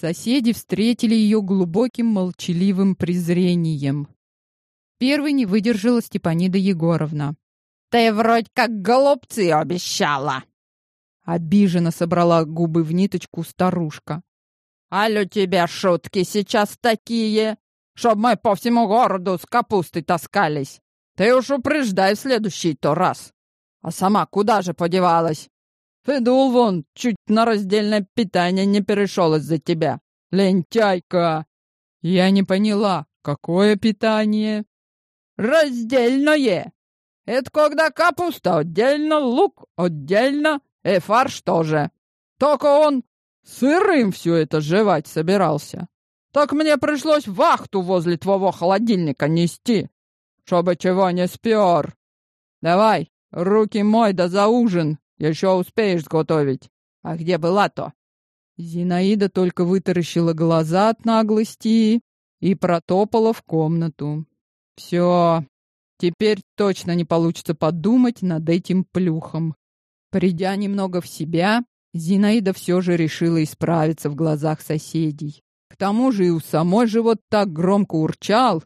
Соседи встретили ее глубоким молчаливым презрением. Первой не выдержала Степанида Егоровна. «Ты вроде как голубцы обещала!» Обиженно собрала губы в ниточку старушка. «Аль у тебя шутки сейчас такие, чтоб мы по всему городу с капустой таскались. Ты уж упреждай в следующий-то раз. А сама куда же подевалась? Федул вон чуть на раздельное питание не перешел из-за тебя. Лентяйка!» «Я не поняла, какое питание?» «Раздельное! Это когда капуста отдельно, лук отдельно, и фарш тоже. Только он сырым все это жевать собирался. Так мне пришлось вахту возле твоего холодильника нести, чтобы чего не спер. Давай, руки мой да за ужин, еще успеешь сготовить. А где была-то?» Зинаида только вытаращила глаза от наглости и протопала в комнату. Все, теперь точно не получится подумать над этим плюхом. Придя немного в себя, Зинаида все же решила исправиться в глазах соседей. К тому же и у самой живот так громко урчал,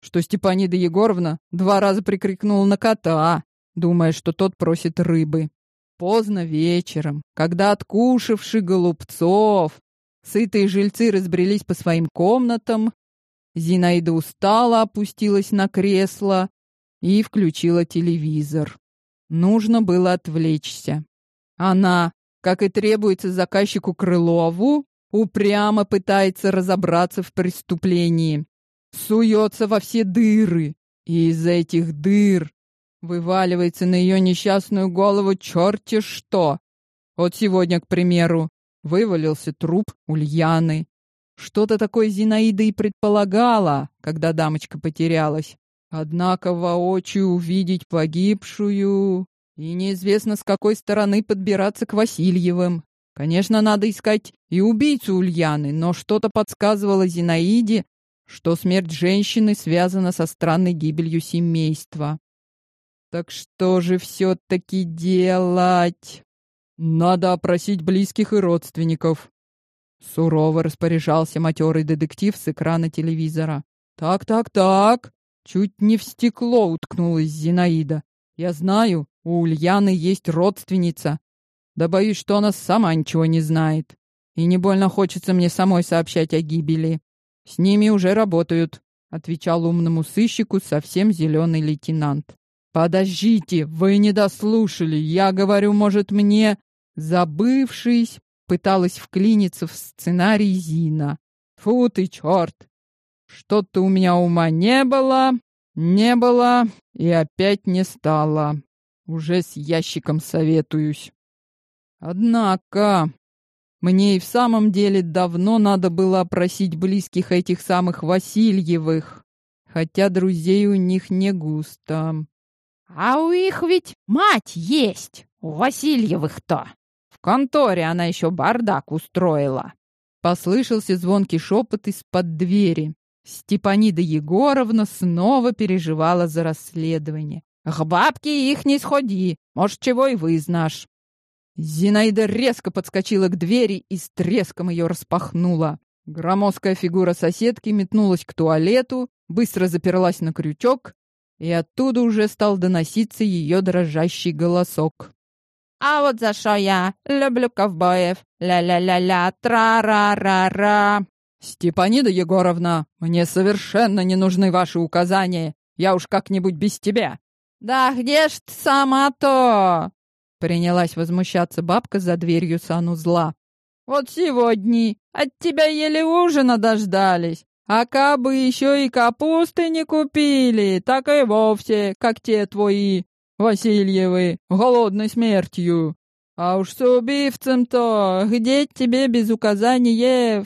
что Степанида Егоровна два раза прикрикнула на кота, думая, что тот просит рыбы. Поздно вечером, когда откушавши голубцов, сытые жильцы разбрелись по своим комнатам, Зинаида устала, опустилась на кресло и включила телевизор. Нужно было отвлечься. Она, как и требуется заказчику Крылову, упрямо пытается разобраться в преступлении. Суется во все дыры, и из этих дыр вываливается на ее несчастную голову черти что. Вот сегодня, к примеру, вывалился труп Ульяны. Что-то такое Зинаида и предполагала, когда дамочка потерялась. Однако воочию увидеть погибшую и неизвестно с какой стороны подбираться к Васильевым. Конечно, надо искать и убийцу Ульяны, но что-то подсказывало Зинаиде, что смерть женщины связана со странной гибелью семейства. Так что же все-таки делать? Надо опросить близких и родственников. Сурово распоряжался матерый детектив с экрана телевизора. Так, так, так. Чуть не в стекло уткнулась Зинаида. Я знаю, у Ульяны есть родственница. Да боюсь, что она сама ничего не знает. И не больно хочется мне самой сообщать о гибели. С ними уже работают, отвечал умному сыщику совсем зеленый лейтенант. Подождите, вы не дослушали. Я говорю, может, мне, забывшись, пыталась вклиниться в сценарий Зина. Фу ты, черт! Что-то у меня ума не было, не было и опять не стало. Уже с ящиком советуюсь. Однако, мне и в самом деле давно надо было опросить близких этих самых Васильевых, хотя друзей у них не густо. А у их ведь мать есть, у Васильевых-то. В конторе она еще бардак устроила. Послышался звонкий шепот из-под двери. Степанида Егоровна снова переживала за расследование. «К бабке их не сходи, может, чего и вызнашь». Зинаида резко подскочила к двери и с треском ее распахнула. Громоздкая фигура соседки метнулась к туалету, быстро заперлась на крючок, и оттуда уже стал доноситься ее дрожащий голосок. «А вот за что я люблю ковбоев! Ля-ля-ля-ля, тра-ра-ра-ра!» «Степанида Егоровна, мне совершенно не нужны ваши указания. Я уж как-нибудь без тебя». «Да где ж ты сама-то?» Принялась возмущаться бабка за дверью санузла. «Вот сегодня от тебя еле ужина дождались, а кабы еще и капусты не купили, так и вовсе, как те твои, Васильевы, голодной смертью. А уж с убивцем-то, где тебе без указаний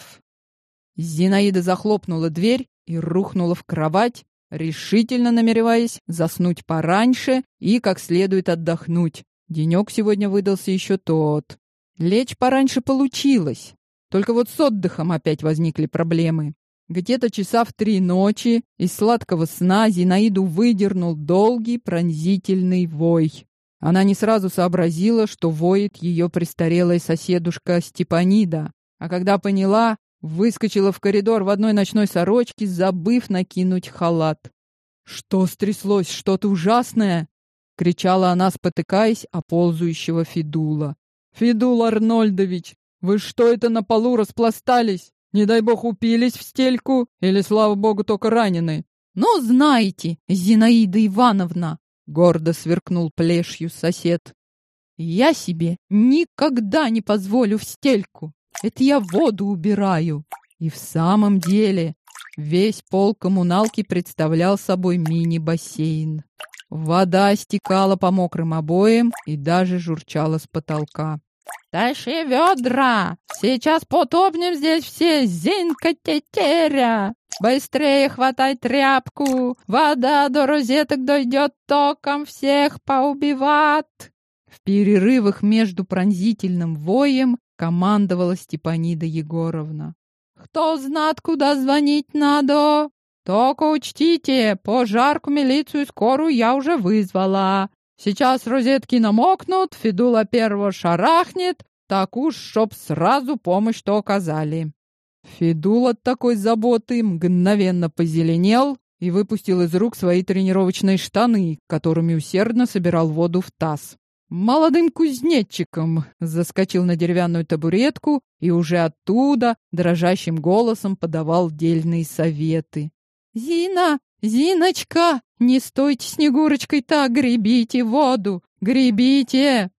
Зинаида захлопнула дверь и рухнула в кровать, решительно намереваясь заснуть пораньше и как следует отдохнуть. Денек сегодня выдался еще тот. Лечь пораньше получилось. Только вот с отдыхом опять возникли проблемы. Где-то часа в три ночи из сладкого сна Зинаиду выдернул долгий пронзительный вой. Она не сразу сообразила, что воет ее престарелая соседушка Степанида, а когда поняла, выскочила в коридор в одной ночной сорочке, забыв накинуть халат. «Что стряслось? Что-то ужасное?» — кричала она, спотыкаясь о ползающего Федула. «Федул Арнольдович, вы что это на полу распластались? Не дай бог упились в стельку или, слава богу, только ранены?» «Ну, знаете, Зинаида Ивановна!» — гордо сверкнул плешью сосед. «Я себе никогда не позволю в стельку. Это я воду убираю. И в самом деле весь пол коммуналки представлял собой мини-бассейн. Вода стекала по мокрым обоям и даже журчала с потолка. «Тащи ведра! Сейчас потопнем здесь все, Зинка-тетеря! Быстрее хватай тряпку! Вода до розеток дойдет током, всех поубиват!» В перерывах между пронзительным воем командовала Степанида Егоровна. «Кто знает, куда звонить надо? Только учтите, пожарку, милицию скорую я уже вызвала. Сейчас розетки намокнут, Федула первого шарахнет, так уж, чтоб сразу помощь-то оказали». Федул от такой заботы мгновенно позеленел и выпустил из рук свои тренировочные штаны, которыми усердно собирал воду в таз молодым кузнечиком, заскочил на деревянную табуретку и уже оттуда дрожащим голосом подавал дельные советы. «Зина, Зиночка, не стойте Снегурочкой так, гребите воду, гребите!»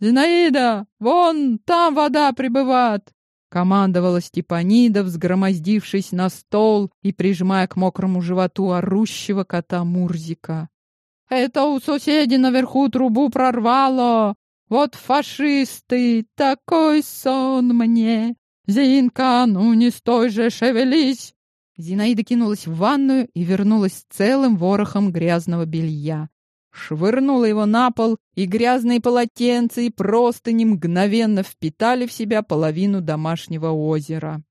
«Зинаида, вон там вода прибывает!» Командовала Степанида, взгромоздившись на стол и прижимая к мокрому животу орущего кота Мурзика. Это у соседей наверху трубу прорвало. Вот фашисты, такой сон мне. Зинка, ну не стой же, шевелись. Зинаида кинулась в ванную и вернулась целым ворохом грязного белья. Швырнула его на пол, и грязные полотенца и простыни мгновенно впитали в себя половину домашнего озера.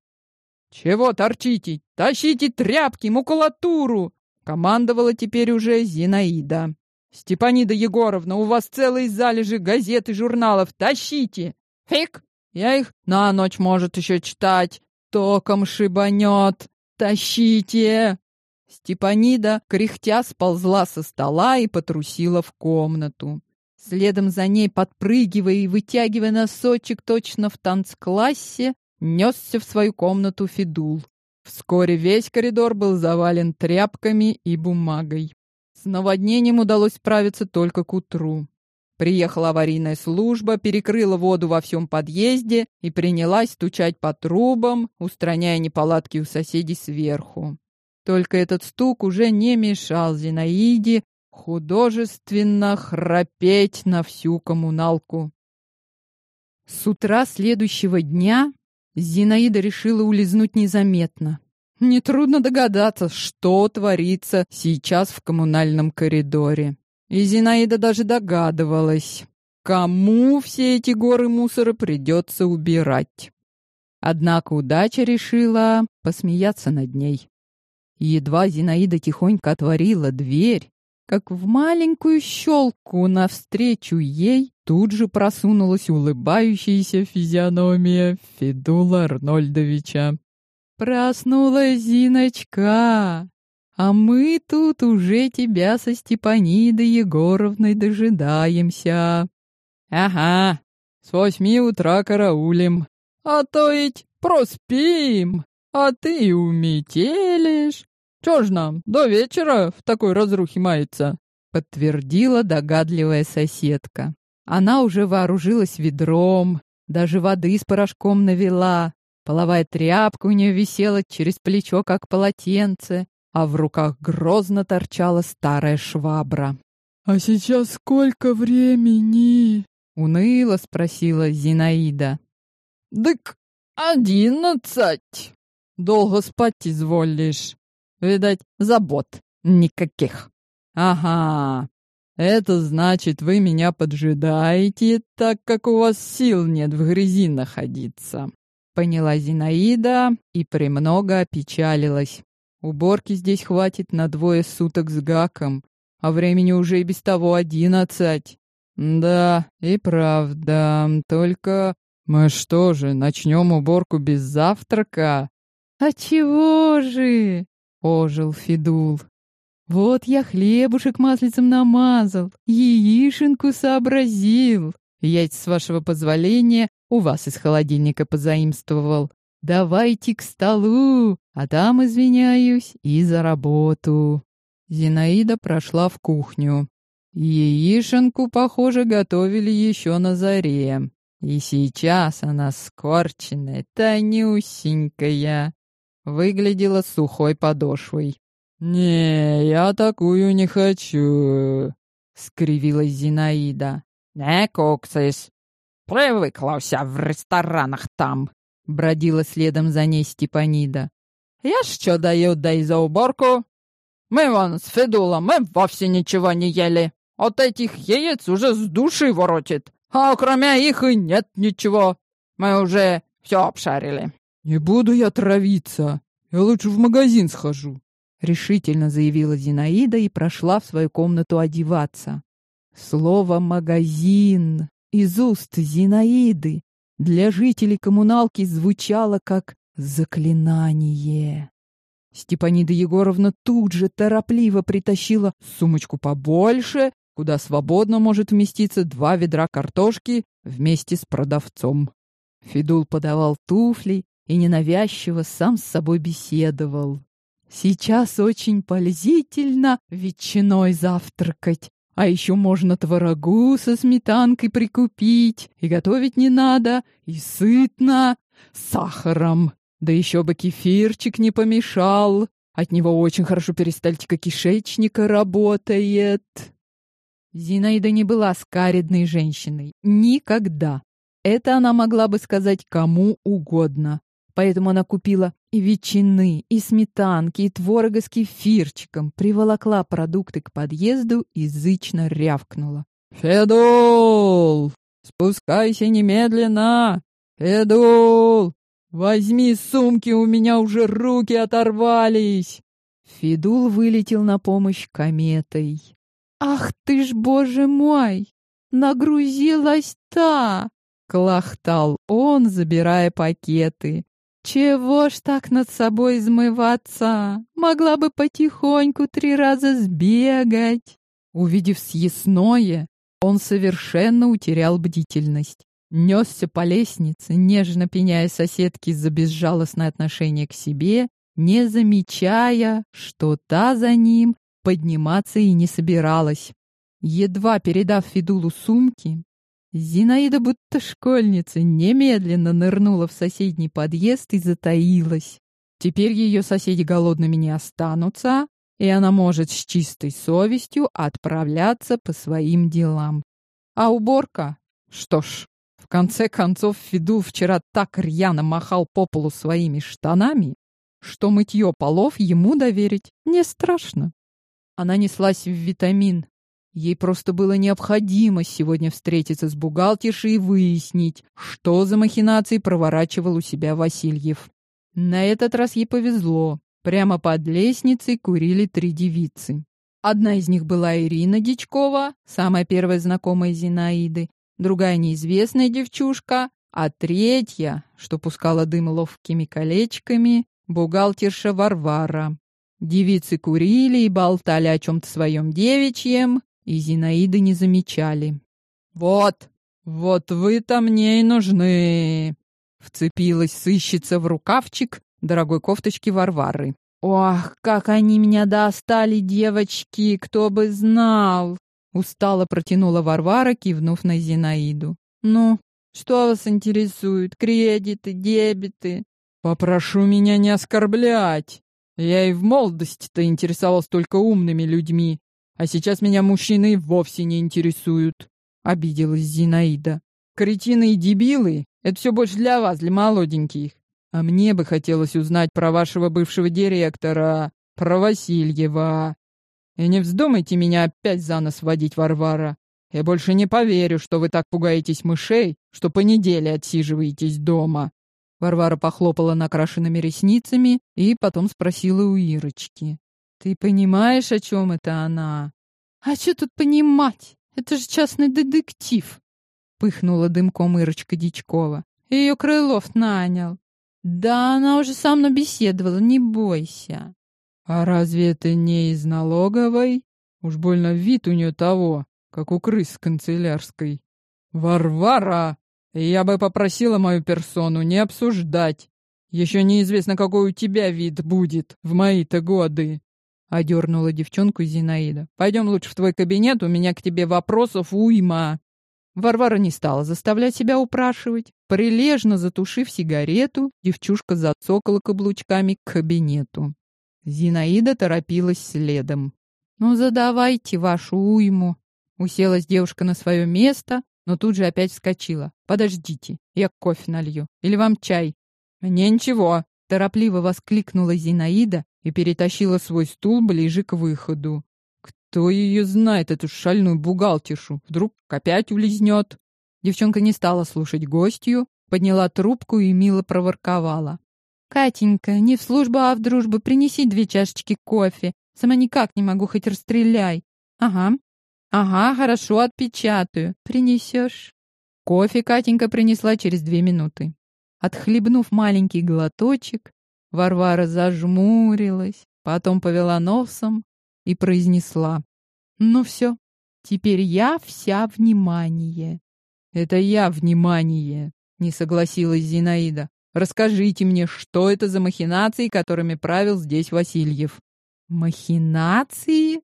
«Чего торчите? Тащите тряпки, макулатуру!» Командовала теперь уже Зинаида. «Степанида Егоровна, у вас целые залежи газет и журналов. Тащите!» «Фиг! Я их на ночь, может, еще читать. Током шибанет. Тащите!» Степанида, кряхтя, сползла со стола и потрусила в комнату. Следом за ней, подпрыгивая и вытягивая носочек точно в танцклассе, несся в свою комнату Федул. Вскоре весь коридор был завален тряпками и бумагой. С наводнением удалось справиться только к утру. Приехала аварийная служба, перекрыла воду во всем подъезде и принялась стучать по трубам, устраняя неполадки у соседей сверху. Только этот стук уже не мешал Зинаиде художественно храпеть на всю коммуналку. С утра следующего дня Зинаида решила улизнуть незаметно. Нетрудно догадаться, что творится сейчас в коммунальном коридоре. И Зинаида даже догадывалась, кому все эти горы мусора придется убирать. Однако удача решила посмеяться над ней. едва Зинаида тихонько отворила дверь, как в маленькую щелку навстречу ей тут же просунулась улыбающаяся физиономия Федула Арнольдовича. «Проснулась Зиночка, а мы тут уже тебя со Степанидой Егоровной дожидаемся». «Ага, с восьми утра караулем, а то ведь проспим, а ты уметелишь. Чё ж нам, до вечера в такой разрухе мается?» подтвердила догадливая соседка. Она уже вооружилась ведром, даже воды с порошком навела. Половая тряпка у нее висела через плечо, как полотенце, а в руках грозно торчала старая швабра. «А сейчас сколько времени?» — уныло спросила Зинаида. «Дык, одиннадцать. Долго спать изволишь. Видать, забот никаких. Ага, это значит, вы меня поджидаете, так как у вас сил нет в грязи находиться. Поняла Зинаида и премного опечалилась. Уборки здесь хватит на двое суток с гаком, а времени уже и без того одиннадцать. Да, и правда, только мы что же, начнем уборку без завтрака? А чего же? Ожил Федул. Вот я хлебушек маслицем намазал, яишенку сообразил. Яйца, с вашего позволения, у вас из холодильника позаимствовал. Давайте к столу, а там, извиняюсь, и за работу. Зинаида прошла в кухню. Яишенку, похоже, готовили еще на заре. И сейчас она скорченная, тонюсенькая, выглядела сухой подошвой. «Не, я такую не хочу», — скривилась Зинаида. «Не куксись, привыкла вся в ресторанах там», — бродила следом за ней Степанида. «Я что даю, дай за уборку. Мы вон с Федулом, мы вовсе ничего не ели. От этих яиц уже с души воротит. А кроме их и нет ничего. Мы уже все обшарили. Не буду я травиться. Я лучше в магазин схожу. Решительно заявила Зинаида и прошла в свою комнату одеваться. Слово «магазин» из уст Зинаиды для жителей коммуналки звучало как заклинание. Степанида Егоровна тут же торопливо притащила сумочку побольше куда свободно может вместиться два ведра картошки вместе с продавцом. Федул подавал туфли и ненавязчиво сам с собой беседовал. Сейчас очень полезительно ветчиной завтракать, а еще можно творогу со сметанкой прикупить, и готовить не надо, и сытно, с сахаром. Да еще бы кефирчик не помешал, от него очень хорошо перистальтика кишечника работает. Зинаида не была скаридной женщиной. Никогда. Это она могла бы сказать кому угодно. Поэтому она купила и ветчины, и сметанки, и творога с кефирчиком, приволокла продукты к подъезду и зычно рявкнула. «Федул! Спускайся немедленно! Федул! Возьми сумки, у меня уже руки оторвались!» Федул вылетел на помощь кометой. «Ах ты ж, боже мой! Нагрузилась-то!» — клохтал он, забирая пакеты. «Чего ж так над собой измываться? Могла бы потихоньку три раза сбегать!» Увидев съестное, он совершенно утерял бдительность. Несся по лестнице, нежно пеняя соседки за безжалостное отношение к себе, не замечая, что та за ним подниматься и не собиралась. Едва передав Федулу сумки, Зинаида, будто школьница, немедленно нырнула в соседний подъезд и затаилась. Теперь ее соседи голодными не останутся, и она может с чистой совестью отправляться по своим делам. А уборка? Что ж, в конце концов Федул вчера так рьяно махал по полу своими штанами, что мытье полов ему доверить не страшно. Она неслась в витамин. Ей просто было необходимо сегодня встретиться с бухгалтершей и выяснить, что за махинации проворачивал у себя Васильев. На этот раз ей повезло. Прямо под лестницей курили три девицы. Одна из них была Ирина Дичкова, самая первая знакомая Зинаиды, другая неизвестная девчушка, а третья, что пускала дым ловкими колечками, бухгалтерша Варвара. Девицы курили и болтали о чем-то своем девичьем, и Зинаиды не замечали. «Вот, вот вы-то мне и нужны!» Вцепилась сыщица в рукавчик дорогой кофточки Варвары. «Ох, как они меня достали, девочки, кто бы знал!» Устало протянула Варвара, кивнув на Зинаиду. «Ну, что вас интересует? Кредиты, дебиты?» «Попрошу меня не оскорблять!» Я и в молодости-то интересовался только умными людьми, а сейчас меня мужчины вовсе не интересуют. Обиделась Зинаида. Кретины и дебилы — это все больше для вас, для молоденьких. А мне бы хотелось узнать про вашего бывшего директора, про Васильева. И не вздумайте меня опять за нос водить, Варвара. Я больше не поверю, что вы так пугаетесь мышей, что по неделе отсиживаетесь дома. Варвара похлопала накрашенными ресницами и потом спросила у Ирочки. «Ты понимаешь, о чем это она?» «А что тут понимать? Это же частный детектив!» Пыхнула дымком Ирочка Дичкова. Ее Крылов нанял. Да, она уже со мной беседовала, не бойся. А разве это не из налоговой? Уж больно вид у нее того, как у крыс канцелярской. Варвара! Я бы попросила мою персону не обсуждать. Еще неизвестно, какой у тебя вид будет в мои-то годы. Одернула девчонку Зинаида. Пойдем лучше в твой кабинет, у меня к тебе вопросов уйма. Варвара не стала заставлять себя упрашивать. Прилежно затушив сигарету, девчушка зацокала каблучками к кабинету. Зинаида торопилась следом. «Ну, задавайте вашу уйму». Уселась девушка на свое место, но тут же опять вскочила. «Подождите, я кофе налью. Или вам чай?» «Мне ничего», — торопливо воскликнула Зинаида и перетащила свой стул ближе к выходу. Кто ее знает, эту шальную бухгалтершу? Вдруг опять улизнет? Девчонка не стала слушать гостью, подняла трубку и мило проворковала. «Катенька, не в службу, а в дружбу, принеси две чашечки кофе. Сама никак не могу, хоть расстреляй». «Ага, ага, хорошо, отпечатаю. Принесешь?» Кофе Катенька принесла через две минуты. Отхлебнув маленький глоточек, Варвара зажмурилась, потом повела носом и произнесла. «Ну все, теперь я вся внимание». «Это я внимание», — не согласилась Зинаида. «Расскажите мне, что это за махинации, которыми правил здесь Васильев?» «Махинации?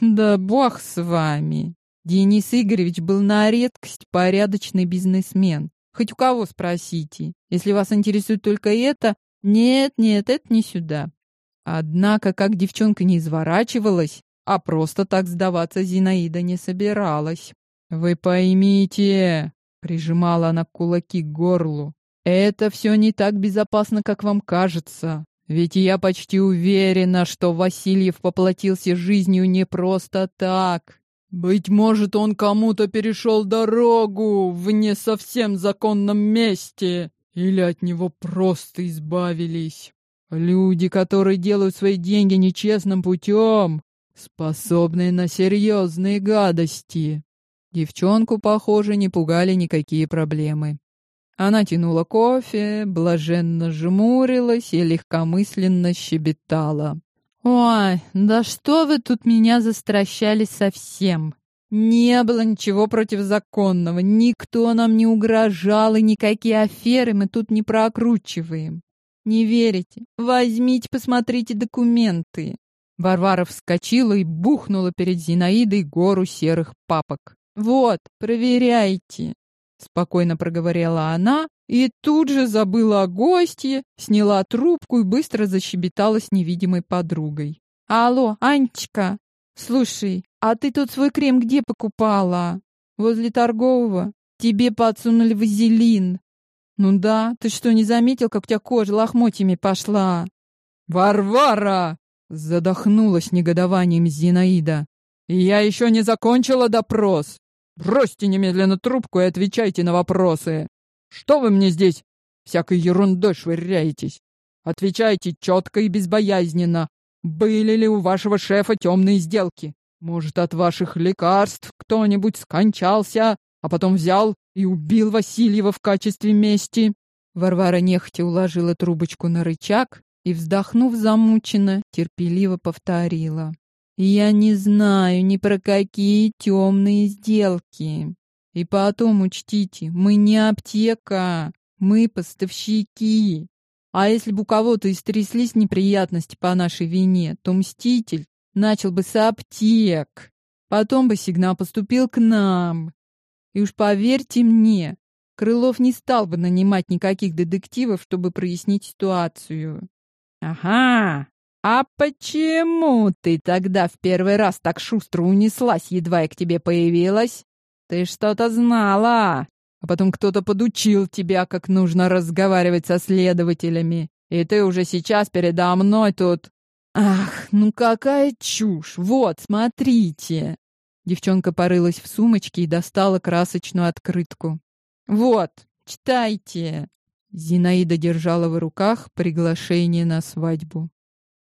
Да бог с вами!» Денис Игоревич был на редкость порядочный бизнесмен. Хоть у кого спросите. Если вас интересует только это, нет, нет, это не сюда. Однако, как девчонка не изворачивалась, а просто так сдаваться Зинаида не собиралась. «Вы поймите», — прижимала она кулаки к горлу, «это все не так безопасно, как вам кажется. Ведь я почти уверена, что Васильев поплатился жизнью не просто так. Быть может, он кому-то перешел дорогу в не совсем законном месте, или от него просто избавились. Люди, которые делают свои деньги нечестным путем, способны на серьезные гадости. Девчонку, похоже, не пугали никакие проблемы. Она тянула кофе, блаженно жмурилась и легкомысленно щебетала. «Ой, да что вы тут меня застращали совсем? Не было ничего противозаконного, никто нам не угрожал, и никакие аферы мы тут не прокручиваем. Не верите? Возьмите, посмотрите документы. Варвара вскочила и бухнула перед Зинаидой гору серых папок. Вот, проверяйте. Спокойно проговорила она и тут же забыла о гостье, сняла трубку и быстро защебетала с невидимой подругой. Алло, Анечка, слушай, а ты тут свой крем где покупала? Возле торгового. Тебе подсунули вазелин. Ну да, ты что, не заметил, как у тебя кожа лохмотьями пошла? Варвара! Задохнулась негодованием Зинаида. Я еще не закончила допрос. Бросьте немедленно трубку и отвечайте на вопросы. Что вы мне здесь всякой ерундой швыряетесь? Отвечайте четко и безбоязненно. Были ли у вашего шефа темные сделки? Может, от ваших лекарств кто-нибудь скончался, а потом взял и убил Васильева в качестве мести?» Варвара нехотя уложила трубочку на рычаг и, вздохнув замученно, терпеливо повторила. «Я не знаю ни про какие темные сделки. И потом учтите, мы не аптека, мы поставщики. А если бы у кого-то истряслись неприятности по нашей вине, то мститель начал бы с аптек. Потом бы сигнал поступил к нам. И уж поверьте мне, Крылов не стал бы нанимать никаких детективов, чтобы прояснить ситуацию. Ага. А почему ты тогда в первый раз так шустро унеслась, едва я к тебе появилась? Ты что-то знала. А потом кто-то подучил тебя, как нужно разговаривать со следователями. И ты уже сейчас передо мной тут Ах, ну какая чушь! Вот, смотрите!» Девчонка порылась в сумочке и достала красочную открытку. «Вот, читайте!» Зинаида держала в руках приглашение на свадьбу.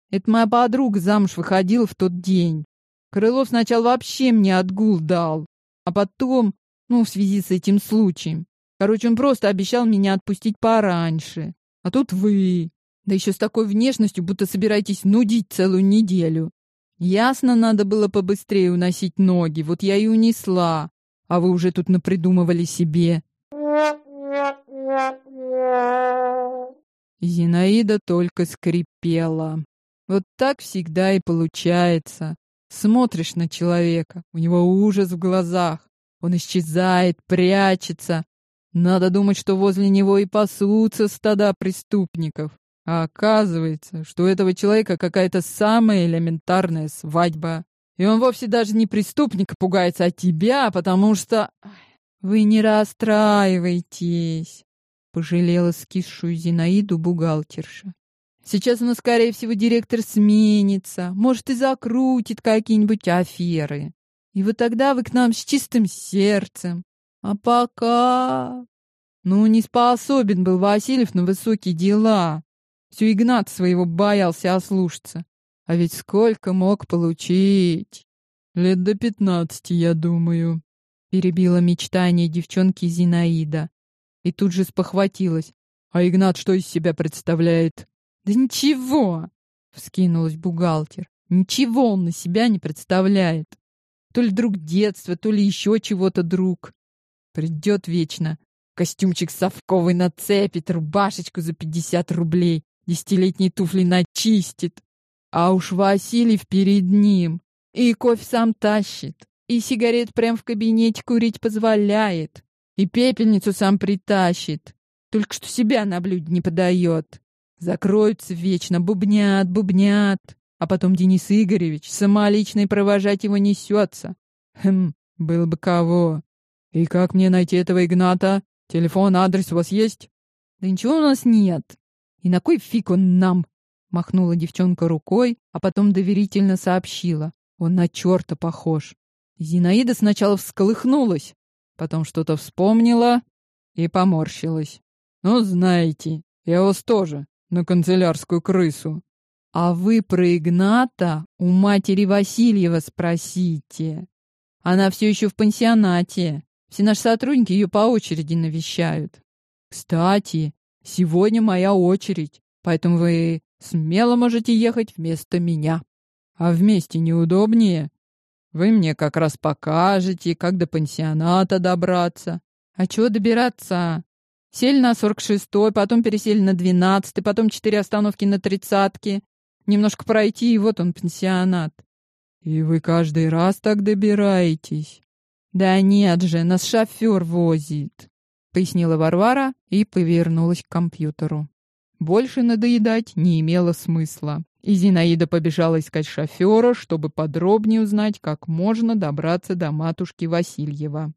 «Это моя подруга замуж выходила в тот день. Крылов сначала вообще мне отгул дал, а потом, ну, в связи с этим случаем. Короче, он просто обещал меня отпустить пораньше. А тут вы. Да еще с такой внешностью, будто собираетесь нудить целую неделю. Ясно, надо было побыстрее уносить ноги, вот я и унесла. А вы уже тут напридумывали себе. Зинаида только скрипела. Вот так всегда и получается. Смотришь на человека, у него ужас в глазах. Он исчезает, прячется. Надо думать, что возле него и пасутся стада преступников. А оказывается, что у этого человека какая-то самая элементарная свадьба. И он вовсе даже не преступник, пугается, а тебя, потому что... Вы не расстраивайтесь, пожалела скисшую Зинаиду бухгалтерша. Сейчас у нас, скорее всего, директор сменится, может, и закрутит какие-нибудь аферы. И вот тогда вы к нам с чистым сердцем. А пока... Ну, не способен был Васильев на высокие дела. Все Игнат своего боялся ослушаться. А ведь сколько мог получить? Лет до пятнадцати, я думаю. Перебила мечтание девчонки Зинаида. И тут же спохватилась. А Игнат что из себя представляет? Да ничего, вскинулась бухгалтер. Ничего он на себя не представляет. То ли друг детства, то ли еще чего-то друг. Придет вечно. Костюмчик совковый нацепит, рубашечку за пятьдесят рублей, десятилетние туфли начистит. А уж Василий перед ним. И кофе сам тащит, и сигарет прям в кабинете курить позволяет, и пепельницу сам притащит. Только что себя на блюде не подает. Закроются вечно, бубнят, бубнят. А потом Денис Игоревич самолично и провожать его несется. Хм, был бы кого. И как мне найти этого Игната? Телефон, адрес у вас есть? Да ничего у нас нет. И на кой фиг он нам? Махнула девчонка рукой, а потом доверительно сообщила. Он на черта похож. Зинаида сначала всколыхнулась, потом что-то вспомнила и поморщилась. Ну, знаете, я вас тоже на канцелярскую крысу. А вы про Игната у матери Васильева спросите. Она все еще в пансионате. Все наши сотрудники ее по очереди навещают. Кстати, сегодня моя очередь, поэтому вы смело можете ехать вместо меня. А вместе неудобнее. Вы мне как раз покажете, как до пансионата добраться. А чего добираться? Сели на 46-й, потом пересели на 12-й, потом четыре остановки на тридцатке. Немножко пройти, и вот он, пансионат. И вы каждый раз так добираетесь? Да нет же, нас шофер возит, пояснила Варвара и повернулась к компьютеру. Больше надоедать не имело смысла. И Зинаида побежала искать шофера, чтобы подробнее узнать, как можно добраться до матушки Васильева.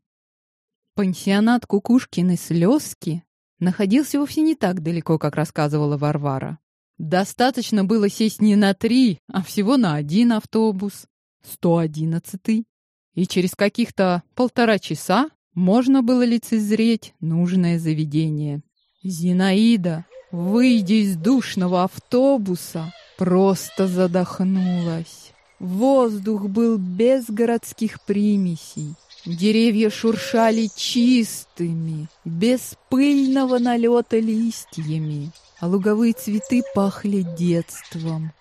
Пансионат Кукушкины слезки находился вовсе не так далеко, как рассказывала Варвара. Достаточно было сесть не на три, а всего на один автобус, 111 и через каких-то полтора часа можно было лицезреть нужное заведение. Зинаида, выйдя из душного автобуса, просто задохнулась. Воздух был без городских примесей. Деревья шуршали чистыми, без пыльного налета листьями, а луговые цветы пахли детством.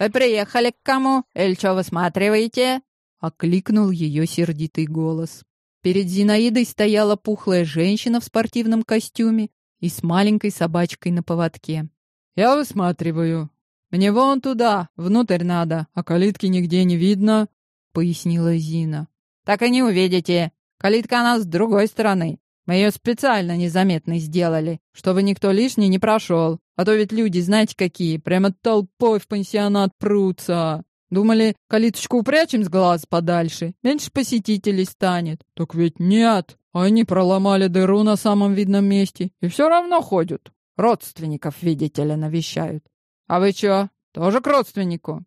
«Вы приехали к кому? Или что высматриваете?» — окликнул ее сердитый голос. Перед Зинаидой стояла пухлая женщина в спортивном костюме и с маленькой собачкой на поводке. «Я высматриваю. Мне вон туда, внутрь надо, а калитки нигде не видно», — пояснила Зина так и не увидите. Калитка она с другой стороны. Мы ее специально незаметной сделали, чтобы никто лишний не прошел. А то ведь люди, знаете какие, прямо толпой в пансионат прутся. Думали, калиточку упрячем с глаз подальше, меньше посетителей станет. Так ведь нет. Они проломали дыру на самом видном месте и все равно ходят. Родственников, видите ли, навещают. А вы что, тоже к родственнику?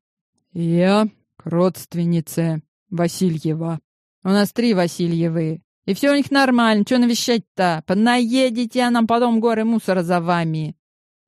Я к родственнице Васильева. У нас три Васильевы. И все у них нормально. Что навещать-то? Понаедете, а нам потом горы мусора за вами.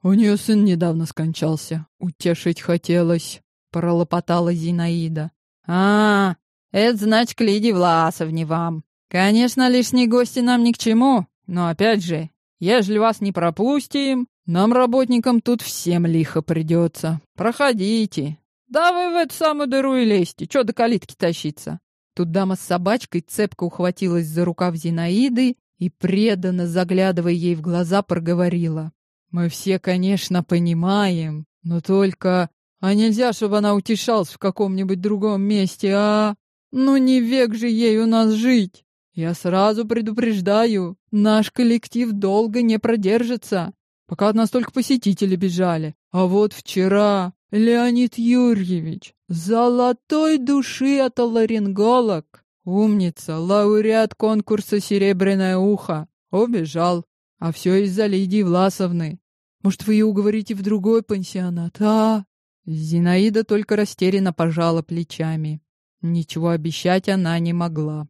У нее сын недавно скончался. Утешить хотелось. Пролопотала Зинаида. А, это значит к Лидии Власовне вам. Конечно, лишние гости нам ни к чему. Но опять же, ежели вас не пропустим, Нам, работникам, тут всем лихо придется. Проходите. Да вы в эту самую дыру и лезьте. Чё до калитки тащиться? Тут дама с собачкой цепко ухватилась за рукав Зинаиды и, преданно заглядывая ей в глаза, проговорила. «Мы все, конечно, понимаем, но только... А нельзя, чтобы она утешалась в каком-нибудь другом месте, а? Ну не век же ей у нас жить! Я сразу предупреждаю, наш коллектив долго не продержится пока от нас только посетители бежали. А вот вчера Леонид Юрьевич, золотой души отоларинголог, умница, лауреат конкурса «Серебряное ухо», убежал. А все из-за Лидии Власовны. Может, вы ее уговорите в другой пансионат, а? Зинаида только растерянно пожала плечами. Ничего обещать она не могла.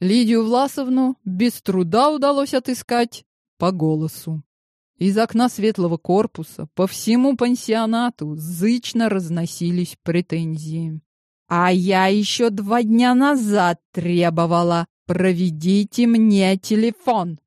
Лидию Власовну без труда удалось отыскать по голосу. Из окна светлого корпуса по всему пансионату зычно разносились претензии. «А я еще два дня назад требовала, проведите мне телефон.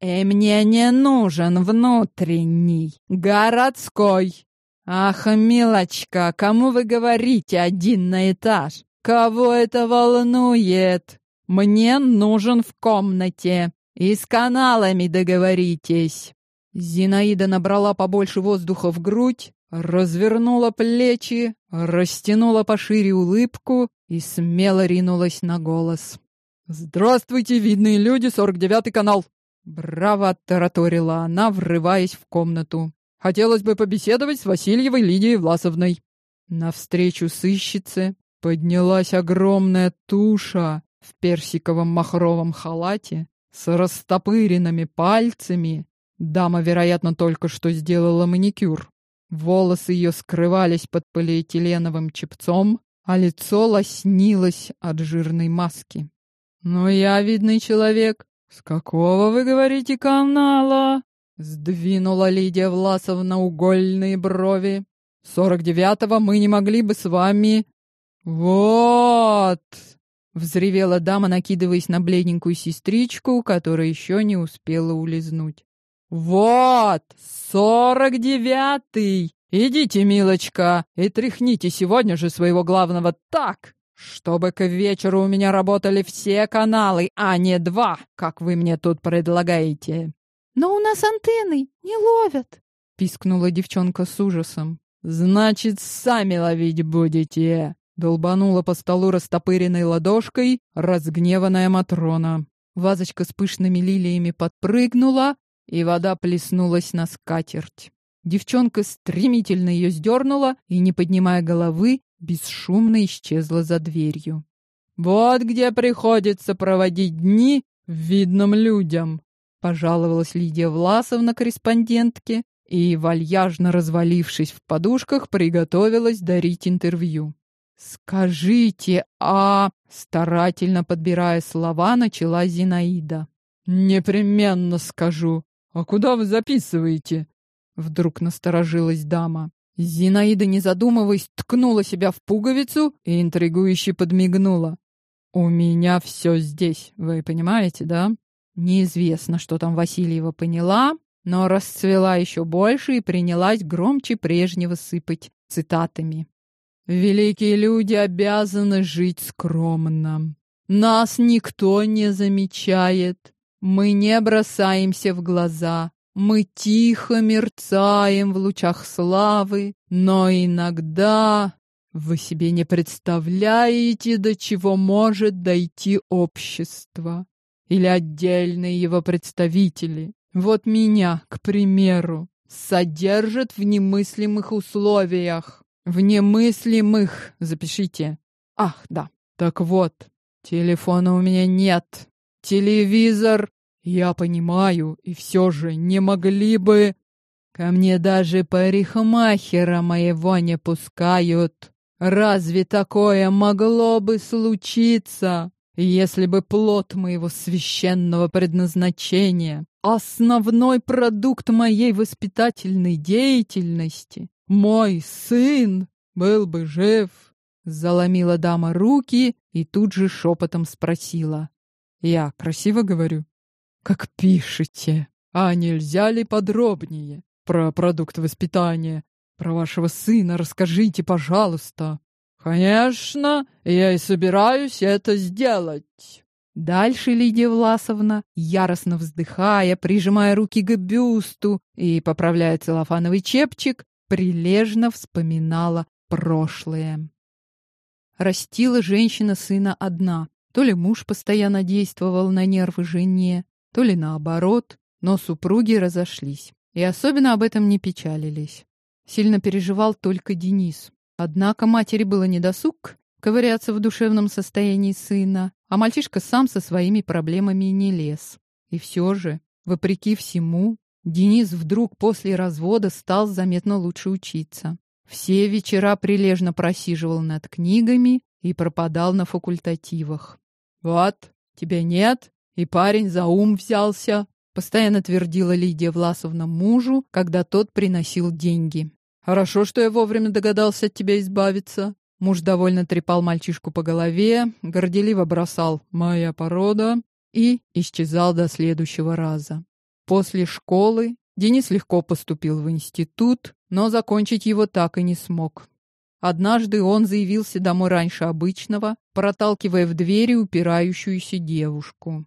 И э, мне не нужен внутренний, городской. Ах, милочка, кому вы говорите один на этаж? Кого это волнует? Мне нужен в комнате. И с каналами договоритесь». Зинаида набрала побольше воздуха в грудь, развернула плечи, растянула пошире улыбку и смело ринулась на голос. «Здравствуйте, видные люди, 49-й канал!» Браво оттараторила она, врываясь в комнату. «Хотелось бы побеседовать с Васильевой Лидией Власовной». Навстречу сыщице поднялась огромная туша в персиковом махровом халате с растопыренными пальцами Дама, вероятно, только что сделала маникюр. Волосы ее скрывались под полиэтиленовым чепцом, а лицо лоснилось от жирной маски. «Ну, я видный человек. С какого, вы говорите, канала?» Сдвинула Лидия Власовна угольные брови. «Сорок девятого мы не могли бы с вами...» «Вот!» — взревела дама, накидываясь на бледненькую сестричку, которая еще не успела улизнуть. «Вот, сорок девятый! Идите, милочка, и тряхните сегодня же своего главного так, чтобы к вечеру у меня работали все каналы, а не два, как вы мне тут предлагаете». «Но у нас антенны не ловят», — пискнула девчонка с ужасом. «Значит, сами ловить будете», — долбанула по столу растопыренной ладошкой разгневанная Матрона. Вазочка с пышными лилиями подпрыгнула, и вода плеснулась на скатерть. Девчонка стремительно ее сдернула и, не поднимая головы, бесшумно исчезла за дверью. «Вот где приходится проводить дни видным людям», — пожаловалась Лидия Власовна корреспондентке и, вальяжно развалившись в подушках, приготовилась дарить интервью. «Скажите, а...» — старательно подбирая слова, начала Зинаида. «Непременно скажу. «А куда вы записываете?» Вдруг насторожилась дама. Зинаида, не задумываясь, ткнула себя в пуговицу и интригующе подмигнула. «У меня все здесь, вы понимаете, да?» Неизвестно, что там Васильева поняла, но расцвела еще больше и принялась громче прежнего сыпать цитатами. «Великие люди обязаны жить скромно. Нас никто не замечает. Мы не бросаемся в глаза, мы тихо мерцаем в лучах славы, но иногда вы себе не представляете, до чего может дойти общество или отдельные его представители. Вот меня, к примеру, содержат в немыслимых условиях. В немыслимых, запишите. Ах, да. Так вот, телефона у меня нет. Телевизор, я понимаю, и все же не могли бы... Ко мне даже парикмахера моего не пускают. Разве такое могло бы случиться, если бы плод моего священного предназначения, основной продукт моей воспитательной деятельности, мой сын, был бы жив? Заломила дама руки и тут же шепотом спросила. Я красиво говорю? Как пишете. А нельзя ли подробнее? про продукт воспитания. Про вашего сына расскажите, пожалуйста. Конечно, я и собираюсь это сделать. Дальше Лидия Власовна, яростно вздыхая, прижимая руки к бюсту и поправляя целлофановый чепчик, прилежно вспоминала прошлое. Растила женщина сына одна. То ли муж постоянно действовал на нервы жене, то ли наоборот, но супруги разошлись. И особенно об этом не печалились. Сильно переживал только Денис. Однако матери было недосуг ковыряться в душевном состоянии сына, а мальчишка сам со своими проблемами не лез. И все же, вопреки всему, Денис вдруг после развода стал заметно лучше учиться. Все вечера прилежно просиживал над книгами и пропадал на факультативах. «Вот, тебя нет, и парень за ум взялся», постоянно твердила Лидия Власовна мужу, когда тот приносил деньги. «Хорошо, что я вовремя догадался от тебя избавиться». Муж довольно трепал мальчишку по голове, горделиво бросал «моя порода» и исчезал до следующего раза. После школы Денис легко поступил в институт, но закончить его так и не смог. Однажды он заявился домой раньше обычного, проталкивая в двери упирающуюся девушку.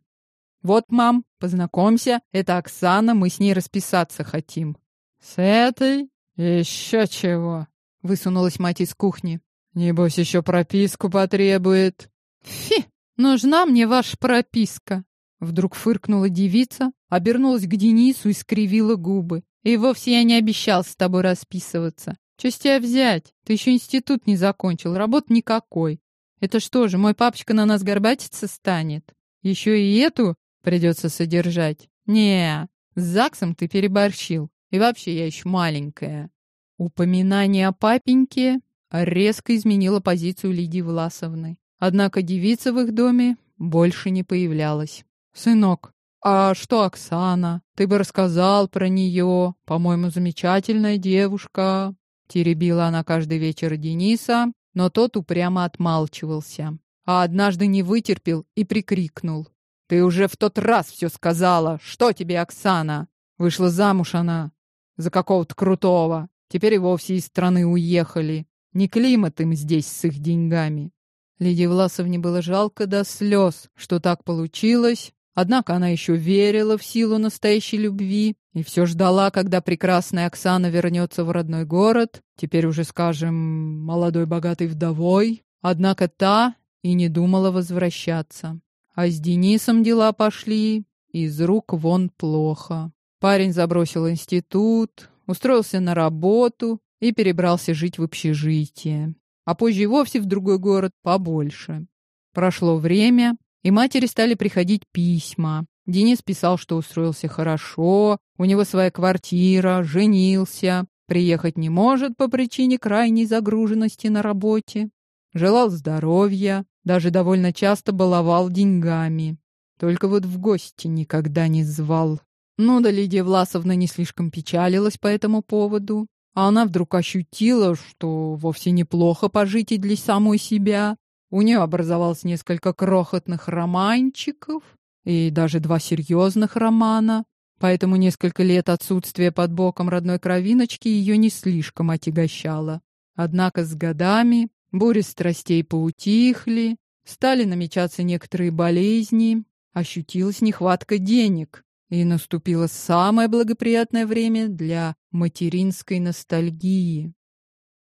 «Вот, мам, познакомься, это Оксана, мы с ней расписаться хотим». «С этой? Еще чего?» — высунулась мать из кухни. «Небось, еще прописку потребует». «Фи, нужна мне ваша прописка!» Вдруг фыркнула девица, обернулась к Денису и скривила губы. «И вовсе я не обещал с тобой расписываться. Что с тебя взять? Ты еще институт не закончил, работ никакой. Это что же, мой папочка на нас горбатиться станет? Еще и эту придется содержать? Не, с ЗАГСом ты переборщил. И вообще я еще маленькая». Упоминание о папеньке резко изменило позицию Лидии Власовны. Однако девица в их доме больше не появлялась. «Сынок, а что Оксана? Ты бы рассказал про нее. По-моему, замечательная девушка». Теребила она каждый вечер Дениса, но тот упрямо отмалчивался. А однажды не вытерпел и прикрикнул. «Ты уже в тот раз все сказала. Что тебе, Оксана? Вышла замуж она за какого-то крутого. Теперь и вовсе из страны уехали. Не климат им здесь с их деньгами». Лидии Власовне было жалко до слез, что так получилось, Однако она еще верила в силу настоящей любви и все ждала, когда прекрасная Оксана вернется в родной город, теперь уже, скажем, молодой богатой вдовой. Однако та и не думала возвращаться. А с Денисом дела пошли из рук вон плохо. Парень забросил институт, устроился на работу и перебрался жить в общежитие, а позже и вовсе в другой город побольше. Прошло время, и матери стали приходить письма. Денис писал, что устроился хорошо, у него своя квартира, женился, приехать не может по причине крайней загруженности на работе. Желал здоровья, даже довольно часто баловал деньгами. Только вот в гости никогда не звал. Ну да Лидия Власовна не слишком печалилась по этому поводу. А она вдруг ощутила, что вовсе неплохо пожить и для самой себя, у нее образовалось несколько крохотных романчиков и даже два серьезных романа, поэтому несколько лет отсутствия под боком родной кровиночки ее не слишком отягощало. Однако с годами бури страстей поутихли, стали намечаться некоторые болезни, ощутилась нехватка денег, и наступило самое благоприятное время для материнской ностальгии.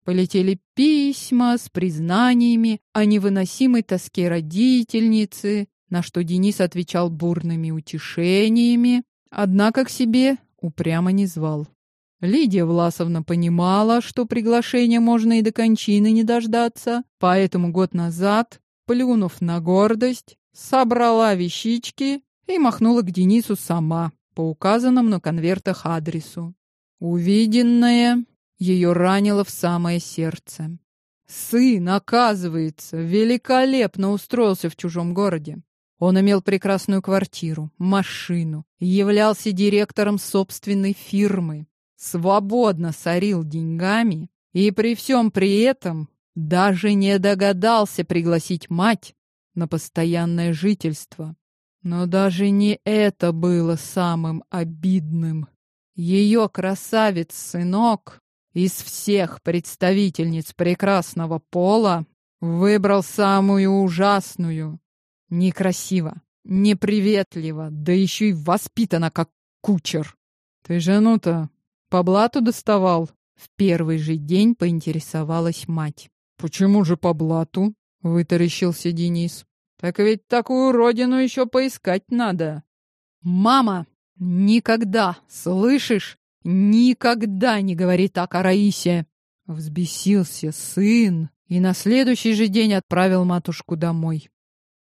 Полетели письма с признаниями о невыносимой тоске родительницы, на что Денис отвечал бурными утешениями, однако к себе упрямо не звал. Лидия Власовна понимала, что приглашения можно и до кончины не дождаться, поэтому год назад, плюнув на гордость, собрала вещички и махнула к Денису сама по указанному на конвертах адресу. Увиденное ее ранило в самое сердце. Сын, оказывается, великолепно устроился в чужом городе. Он имел прекрасную квартиру, машину, являлся директором собственной фирмы, свободно сорил деньгами и при всем при этом даже не догадался пригласить мать на постоянное жительство. Но даже не это было самым обидным. Ее красавец-сынок из всех представительниц прекрасного пола выбрал самую ужасную. Некрасиво, неприветливо, да еще и воспитана как кучер. Ты жену-то по блату доставал? В первый же день поинтересовалась мать. Почему же по блату? Вытаращился Денис. Так ведь такую родину еще поискать надо. Мама, никогда, слышишь? Никогда не говори так о Раисе. Взбесился сын и на следующий же день отправил матушку домой.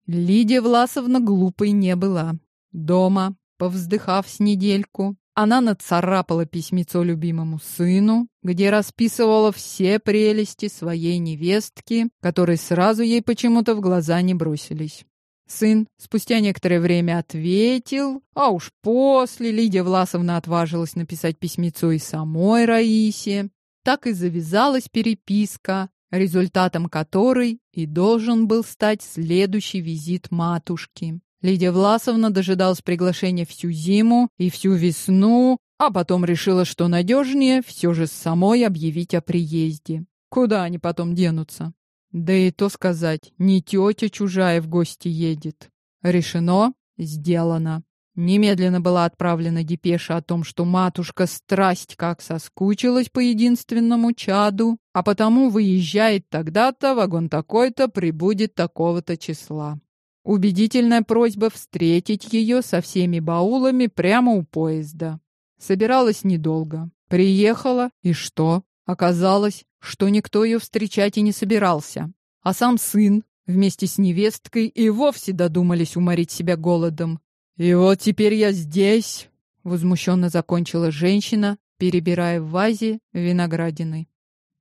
Лидия Власовна глупой не была. Дома, повздыхав с недельку, она нацарапала письмецо любимому сыну, где расписывала все прелести своей невестки, которые сразу ей почему-то в глаза не бросились. Сын спустя некоторое время ответил, а уж после Лидия Власовна отважилась написать письмецо и самой Раисе. Так и завязалась переписка, результатом которой и должен был стать следующий визит матушки. Лидия Власовна дожидалась приглашения всю зиму и всю весну, а потом решила, что надежнее все же самой объявить о приезде. Куда они потом денутся? Да и то сказать, не тетя чужая в гости едет. Решено, сделано. Немедленно была отправлена депеша о том, что матушка страсть как соскучилась по единственному чаду, а потому выезжает тогда-то, вагон такой-то, прибудет такого-то числа. Убедительная просьба встретить ее со всеми баулами прямо у поезда. Собиралась недолго. Приехала, и что? Оказалось, что никто ее встречать и не собирался. А сам сын вместе с невесткой и вовсе додумались уморить себя голодом. «И вот теперь я здесь!» — возмущенно закончила женщина, перебирая в вазе виноградины.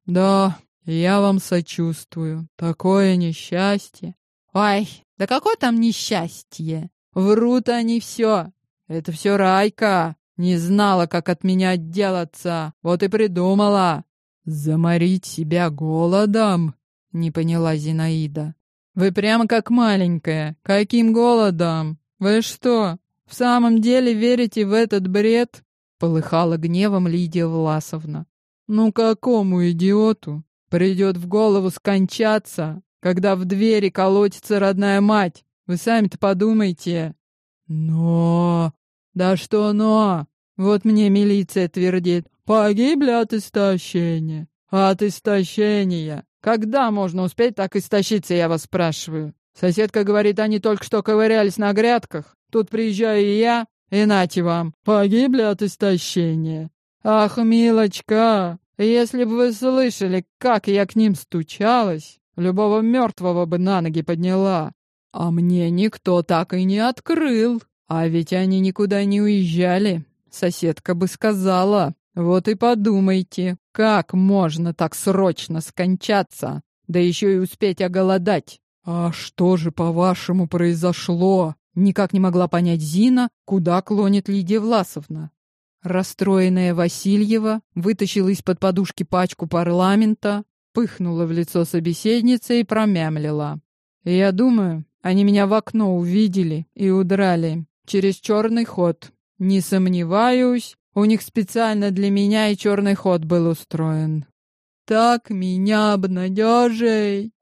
«Да, я вам сочувствую. Такое несчастье!» «Ой, да какое там несчастье! Врут они все! Это все Райка! Не знала, как от меня отделаться, вот и придумала!» «Заморить себя голодом?» — не поняла Зинаида. «Вы прямо как маленькая. Каким голодом? Вы что, в самом деле верите в этот бред?» — полыхала гневом Лидия Власовна. «Ну какому идиоту придет в голову скончаться, когда в двери колотится родная мать? Вы сами-то подумайте». «Но...» «Да что но?» Вот мне милиция твердит. «Погибли от истощения». «От истощения. Когда можно успеть так истощиться, я вас спрашиваю?» Соседка говорит, они только что ковырялись на грядках. Тут приезжаю и я, и нате вам. Погибли от истощения. Ах, милочка, если бы вы слышали, как я к ним стучалась, любого мертвого бы на ноги подняла. А мне никто так и не открыл. А ведь они никуда не уезжали. Соседка бы сказала. Вот и подумайте, как можно так срочно скончаться, да еще и успеть оголодать. «А что же, по-вашему, произошло?» Никак не могла понять Зина, куда клонит Лидия Власовна. Расстроенная Васильева вытащила из-под подушки пачку парламента, пыхнула в лицо собеседницы и промямлила. «Я думаю, они меня в окно увидели и удрали через черный ход. Не сомневаюсь, у них специально для меня и черный ход был устроен. Так меня обнадежить!»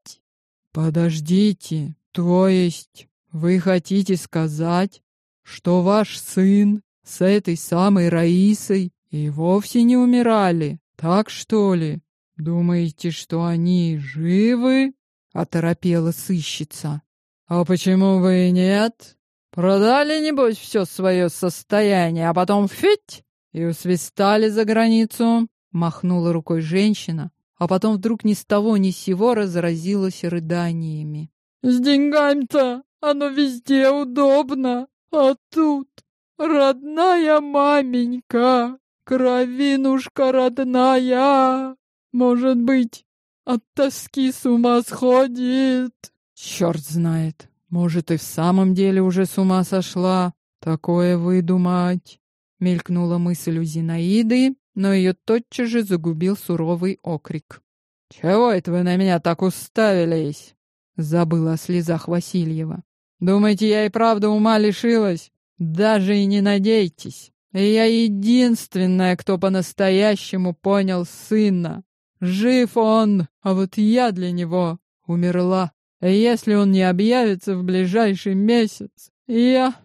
«Подождите, то есть вы хотите сказать, что ваш сын с этой самой Раисой и вовсе не умирали, так что ли? Думаете, что они живы?» — оторопела сыщица. «А почему вы нет? Продали, небось, все свое состояние, а потом фить и усвистали за границу?» — махнула рукой женщина, а потом вдруг ни с того ни с сего разразилась рыданиями. «С деньгами-то оно везде удобно, а тут родная маменька, кровинушка родная, может быть, от тоски с ума сходит. Черт знает, может и в самом деле уже с ума сошла, такое выдумать». Мелькнула мысль у Зинаиды, но ее тотчас же загубил суровый окрик. «Чего это вы на меня так уставились?» Забыла о слезах Васильева. «Думаете, я и правда ума лишилась? Даже и не надейтесь. Я единственная, кто по-настоящему понял сына. Жив он, а вот я для него умерла. И если он не объявится в ближайший месяц, я...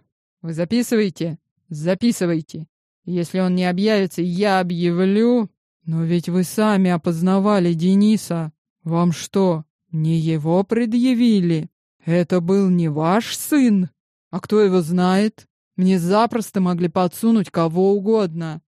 Вы записываете? Записывайте. Если он не объявится, я объявлю. Но ведь вы сами опознавали Дениса. Вам что, не его предъявили? Это был не ваш сын? А кто его знает? Мне запросто могли подсунуть кого угодно.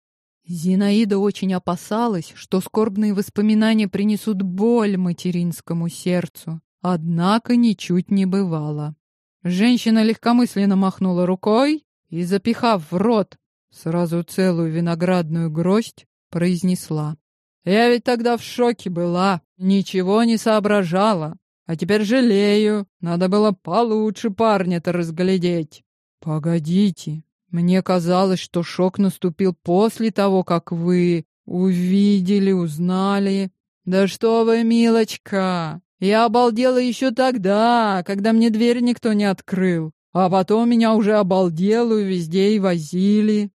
Зинаида очень опасалась, что скорбные воспоминания принесут боль материнскому сердцу. Однако ничуть не бывало. Женщина легкомысленно махнула рукой и, запихав в рот сразу целую виноградную гроздь, произнесла. «Я ведь тогда в шоке была, ничего не соображала. А теперь жалею, надо было получше парня-то разглядеть». «Погодите, мне казалось, что шок наступил после того, как вы увидели, узнали. Да что вы, милочка, я обалдела еще тогда, когда мне дверь никто не открыл. А потом меня уже обалделую везде и возили.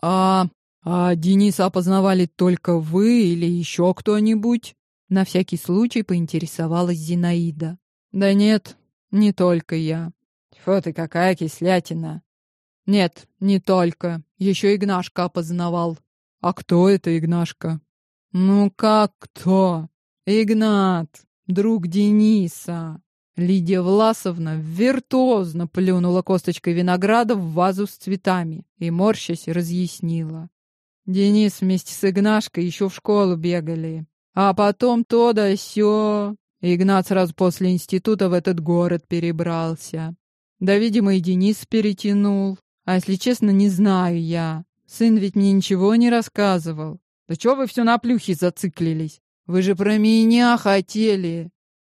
А, а Дениса опознавали только вы или еще кто-нибудь? На всякий случай поинтересовалась Зинаида. Да нет, не только я. Фу ты, какая кислятина. Нет, не только. Еще Игнашка опознавал. А кто это Игнашка? Ну как кто? Игнат, друг Дениса. Лидия Власовна виртуозно плюнула косточкой винограда в вазу с цветами и, морщась, разъяснила. Денис вместе с Игнашкой еще в школу бегали. А потом то да сё. Игнат сразу после института в этот город перебрался. Да, видимо, и Денис перетянул. А если честно, не знаю я. Сын ведь мне ничего не рассказывал. Да чё вы все на плюхе зациклились? Вы же про меня хотели.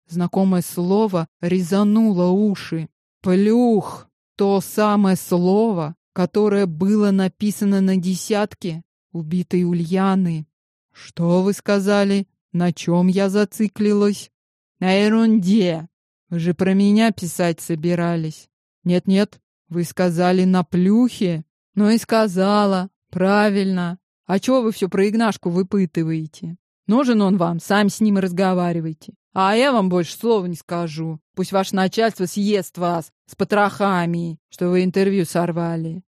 Знакомое слово резануло уши. Плюх. То самое слово, которое было написано на десятке убитой Ульяны. Что вы сказали? На чем я зациклилась? На ерунде. Вы же про меня писать собирались. Нет-нет, вы сказали на плюхе. Ну и сказала. Правильно. А чего вы все про Игнашку выпытываете? Нужен он вам, сами с ним разговаривайте. А я вам больше слова не скажу. Пусть ваше начальство съест вас с потрохами, что вы интервью сорвали.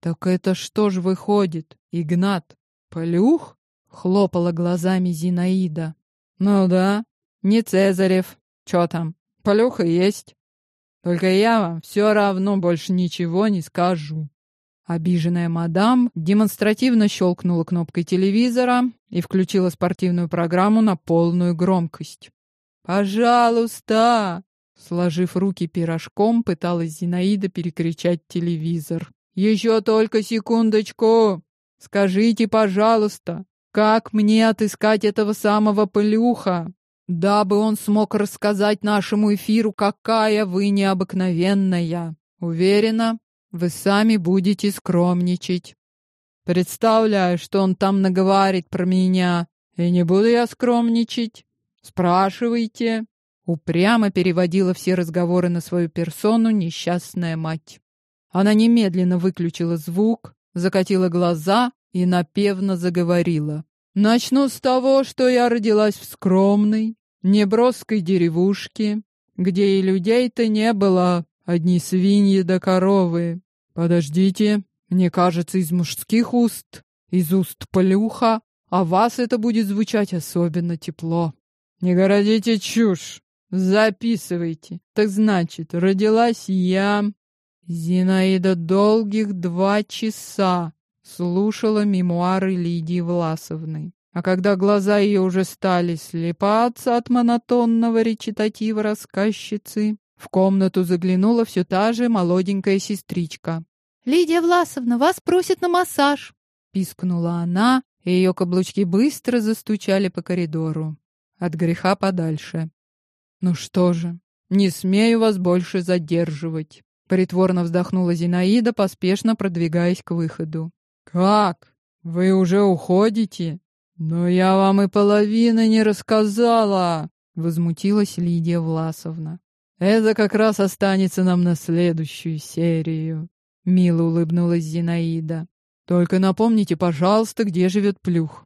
Так это что ж выходит, Игнат? Плюх? Хлопала глазами Зинаида. Ну да, не Цезарев. Чё там? Плюха есть. Только я вам все равно больше ничего не скажу. Обиженная мадам демонстративно щелкнула кнопкой телевизора и включила спортивную программу на полную громкость. «Пожалуйста!» Сложив руки пирожком, пыталась Зинаида перекричать телевизор. «Еще только секундочку! Скажите, пожалуйста, как мне отыскать этого самого Плюха, дабы он смог рассказать нашему эфиру, какая вы необыкновенная? Уверена, вы сами будете скромничать. Представляю, что он там наговорит про меня, и не буду я скромничать. Спрашивайте. Упрямо переводила все разговоры на свою персону несчастная мать. Она немедленно выключила звук, закатила глаза и напевно заговорила. Начну с того, что я родилась в скромной, неброской деревушке, где и людей-то не было, одни свиньи да коровы. Подождите, мне кажется, из мужских уст, из уст плюха, а вас это будет звучать особенно тепло. Не городите чушь. Записывайте. Так значит, родилась я. Зинаида долгих два часа слушала мемуары Лидии Власовны. А когда глаза ее уже стали слепаться от монотонного речитатива рассказчицы, в комнату заглянула все та же молоденькая сестричка. «Лидия Власовна, вас просит на массаж!» Пискнула она, и ее каблучки быстро застучали по коридору от греха подальше. Ну что же, не смею вас больше задерживать. Притворно вздохнула Зинаида, поспешно продвигаясь к выходу. Как? Вы уже уходите? Но я вам и половины не рассказала, возмутилась Лидия Власовна. Это как раз останется нам на следующую серию. Мило улыбнулась Зинаида. Только напомните, пожалуйста, где живет Плюх.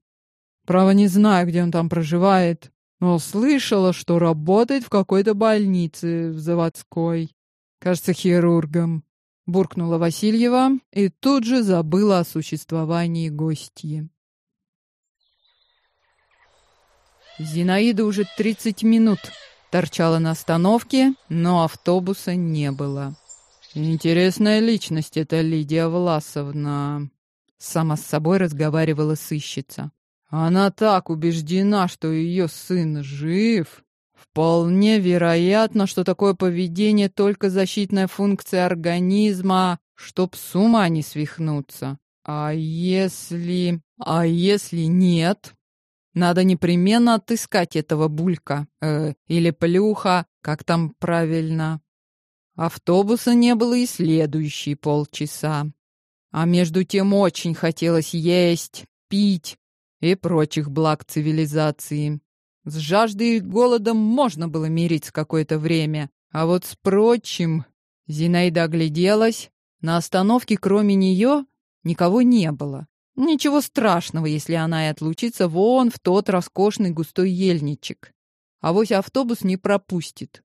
Право не знаю, где он там проживает, но слышала, что работает в какой-то больнице в заводской. Кажется, хирургом. Буркнула Васильева и тут же забыла о существовании гостьи. Зинаида уже 30 минут торчала на остановке, но автобуса не было. Интересная личность эта Лидия Власовна. Сама с собой разговаривала сыщица. Она так убеждена, что ее сын жив. Вполне вероятно, что такое поведение только защитная функция организма, чтоб с ума не свихнуться. А если... А если нет? Надо непременно отыскать этого булька. Э, или плюха, как там правильно. Автобуса не было и следующие полчаса. А между тем очень хотелось есть, пить, и прочих благ цивилизации. С жаждой и голодом можно было мириться какое-то время, а вот с прочим... Зинаида огляделась. На остановке, кроме нее, никого не было. Ничего страшного, если она и отлучится вон в тот роскошный густой ельничек. А вось автобус не пропустит.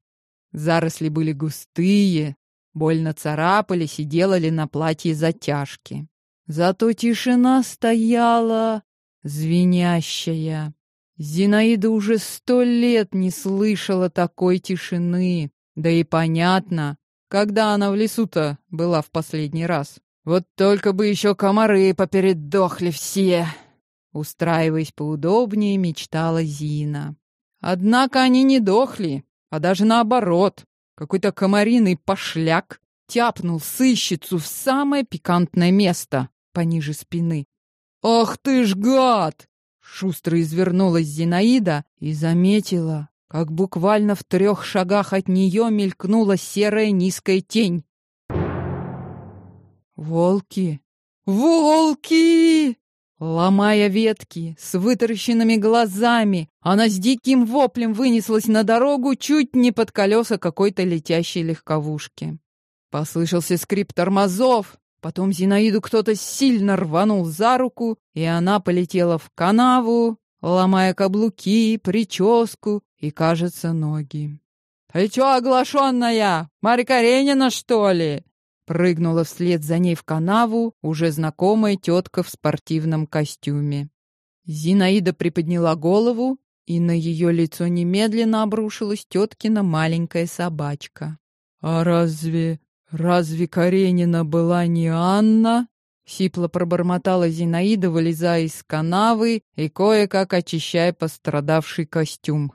Заросли были густые, больно царапались и делали на платье затяжки. Зато тишина стояла звенящая. Зинаида уже сто лет не слышала такой тишины. Да и понятно, когда она в лесу-то была в последний раз. Вот только бы еще комары попередохли все. Устраиваясь поудобнее, мечтала Зина. Однако они не дохли, а даже наоборот. Какой-то комариный пошляк тяпнул сыщицу в самое пикантное место пониже спины. «Ах ты ж гад!» Шустро извернулась Зинаида и заметила, как буквально в трех шагах от нее мелькнула серая низкая тень. «Волки! Волки!» Ломая ветки, с вытаращенными глазами, она с диким воплем вынеслась на дорогу чуть не под колеса какой-то летящей легковушки. Послышался скрип тормозов, Потом Зинаиду кто-то сильно рванул за руку, и она полетела в канаву, ломая каблуки, прическу и, кажется, ноги. «Ты чё, оглашенная? Марья Каренина, что ли?» Прыгнула вслед за ней в канаву уже знакомая тетка в спортивном костюме. Зинаида приподняла голову, и на ее лицо немедленно обрушилась теткина маленькая собачка. «А разве «Разве Каренина была не Анна?» Сипло пробормотала Зинаида, вылезая из канавы и кое-как очищая пострадавший костюм.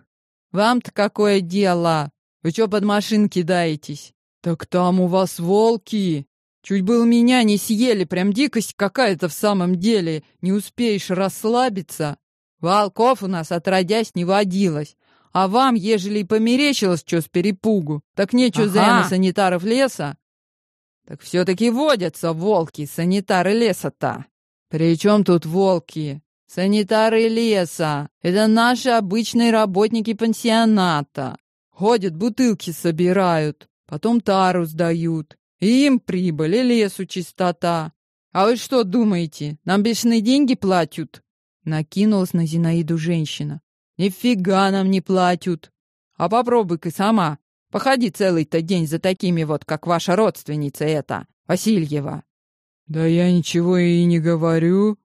«Вам-то какое дело? Вы что под машин кидаетесь?» «Так там у вас волки!» Чуть было меня не съели, прям дикость какая-то в самом деле. Не успеешь расслабиться. Волков у нас отродясь не водилось. А вам, ежели и померещилось что с перепугу, так нечего ага. санитаров леса так все-таки водятся волки, санитары леса-то. При чем тут волки? Санитары леса. Это наши обычные работники пансионата. Ходят, бутылки собирают, потом тару сдают. И им прибыль, и лесу чистота. А вы что думаете, нам бешеные деньги платят? Накинулась на Зинаиду женщина. Нифига нам не платят. А попробуй-ка сама. Походи целый-то день за такими вот, как ваша родственница эта, Васильева. Да я ничего и не говорю.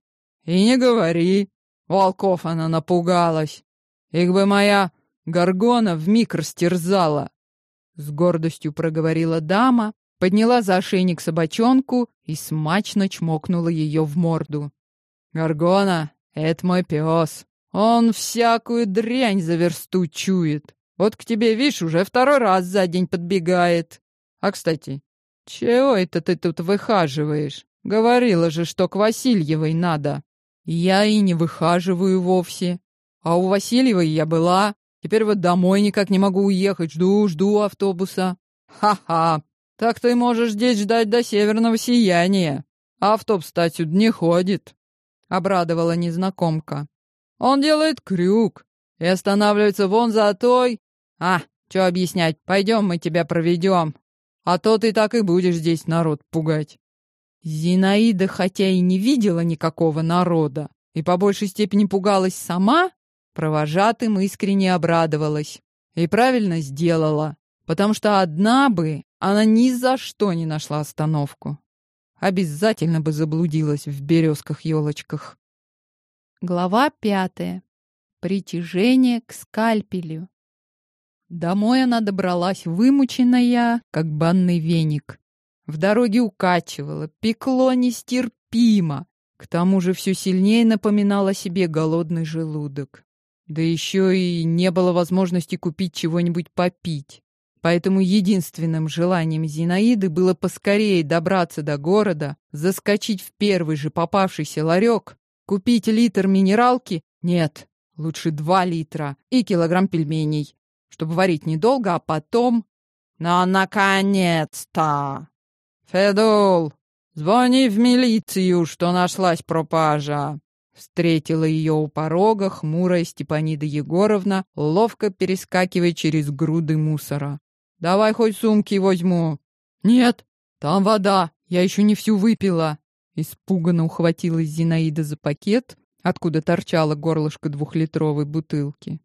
И не говори. Волков она напугалась. Их бы моя горгона вмиг растерзала. С гордостью проговорила дама, подняла за ошейник собачонку и смачно чмокнула ее в морду. «Горгона, это мой пес. Он всякую дрянь за версту чует. Вот к тебе, видишь, уже второй раз за день подбегает. А, кстати, чего это ты тут выхаживаешь? Говорила же, что к Васильевой надо. Я и не выхаживаю вовсе. А у Васильевой я была. Теперь вот домой никак не могу уехать. Жду, жду автобуса. Ха-ха. Так ты можешь здесь ждать до северного сияния. Автобус-то отсюда не ходит. Обрадовала незнакомка. Он делает крюк и останавливается вон за той, «А, что объяснять? Пойдем, мы тебя проведем. А то ты так и будешь здесь народ пугать». Зинаида, хотя и не видела никакого народа, и по большей степени пугалась сама, провожатым искренне обрадовалась. И правильно сделала, потому что одна бы она ни за что не нашла остановку. Обязательно бы заблудилась в березках-елочках. Глава пятая. Притяжение к скальпелю. Домой она добралась вымученная, как банный веник. В дороге укачивала, пекло нестерпимо. К тому же все сильнее напоминало себе голодный желудок. Да еще и не было возможности купить чего-нибудь попить. Поэтому единственным желанием Зинаиды было поскорее добраться до города, заскочить в первый же попавшийся ларек, купить литр минералки, нет, лучше два литра, и килограмм пельменей, чтобы варить недолго, а потом... «Ну, наконец-то!» «Федул, звони в милицию, что нашлась пропажа!» Встретила ее у порога хмурая Степанида Егоровна, ловко перескакивая через груды мусора. Давай хоть сумки возьму. Нет, там вода, я еще не всю выпила. Испуганно ухватилась Зинаида за пакет, откуда торчало горлышко двухлитровой бутылки.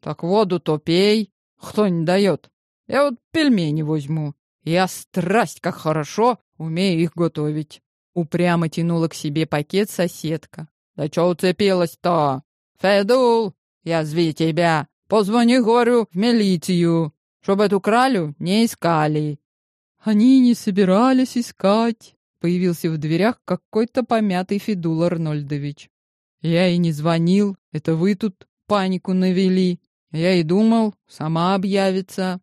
Так воду-то пей. Кто не дает? Я вот пельмени возьму. Я страсть как хорошо умею их готовить. Упрямо тянула к себе пакет соседка. Да чё уцепилась-то? Федул, я зви тебя. Позвони, говорю, в милицию чтобы эту кралю не искали. Они не собирались искать. Появился в дверях какой-то помятый Федул Арнольдович. Я и не звонил, это вы тут панику навели. Я и думал, сама объявится.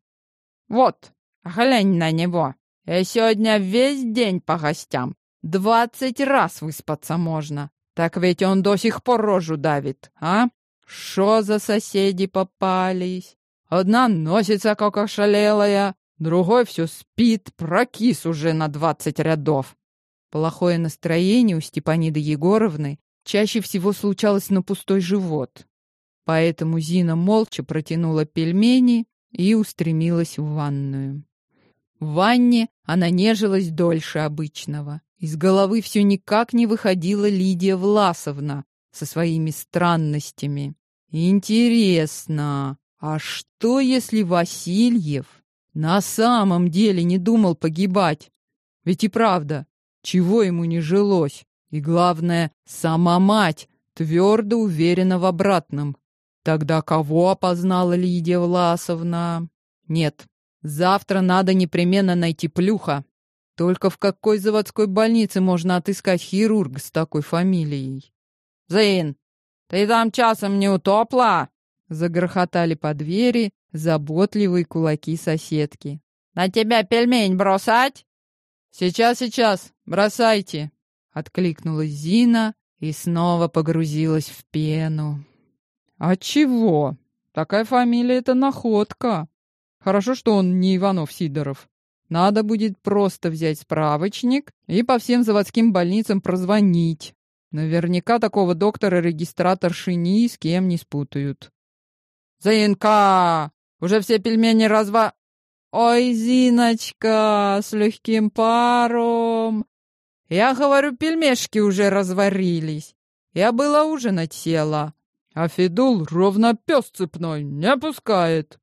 Вот, глянь на него. Я сегодня весь день по гостям. Двадцать раз выспаться можно. Так ведь он до сих пор рожу давит, а? Что за соседи попались? Одна носится, как ошалелая, другой все спит, прокис уже на двадцать рядов. Плохое настроение у Степаниды Егоровны чаще всего случалось на пустой живот. Поэтому Зина молча протянула пельмени и устремилась в ванную. В ванне она нежилась дольше обычного. Из головы все никак не выходила Лидия Власовна со своими странностями. Интересно, а что, если Васильев на самом деле не думал погибать? Ведь и правда, чего ему не жилось? И главное, сама мать твердо уверена в обратном. Тогда кого опознала Лидия Власовна? Нет, завтра надо непременно найти плюха. Только в какой заводской больнице можно отыскать хирурга с такой фамилией? Зин, ты там часом не утопла? Загрохотали по двери заботливые кулаки соседки. «На тебя пельмень бросать?» «Сейчас, сейчас, бросайте!» Откликнулась Зина и снова погрузилась в пену. «А чего? Такая фамилия — это находка. Хорошо, что он не Иванов-Сидоров. Надо будет просто взять справочник и по всем заводским больницам прозвонить. Наверняка такого доктора-регистраторши ни с кем не спутают. «Зинка! Уже все пельмени разва...» «Ой, Зиночка, с легким паром!» «Я говорю, пельмешки уже разварились. Я была ужинать села, а Федул ровно пес цепной, не пускает».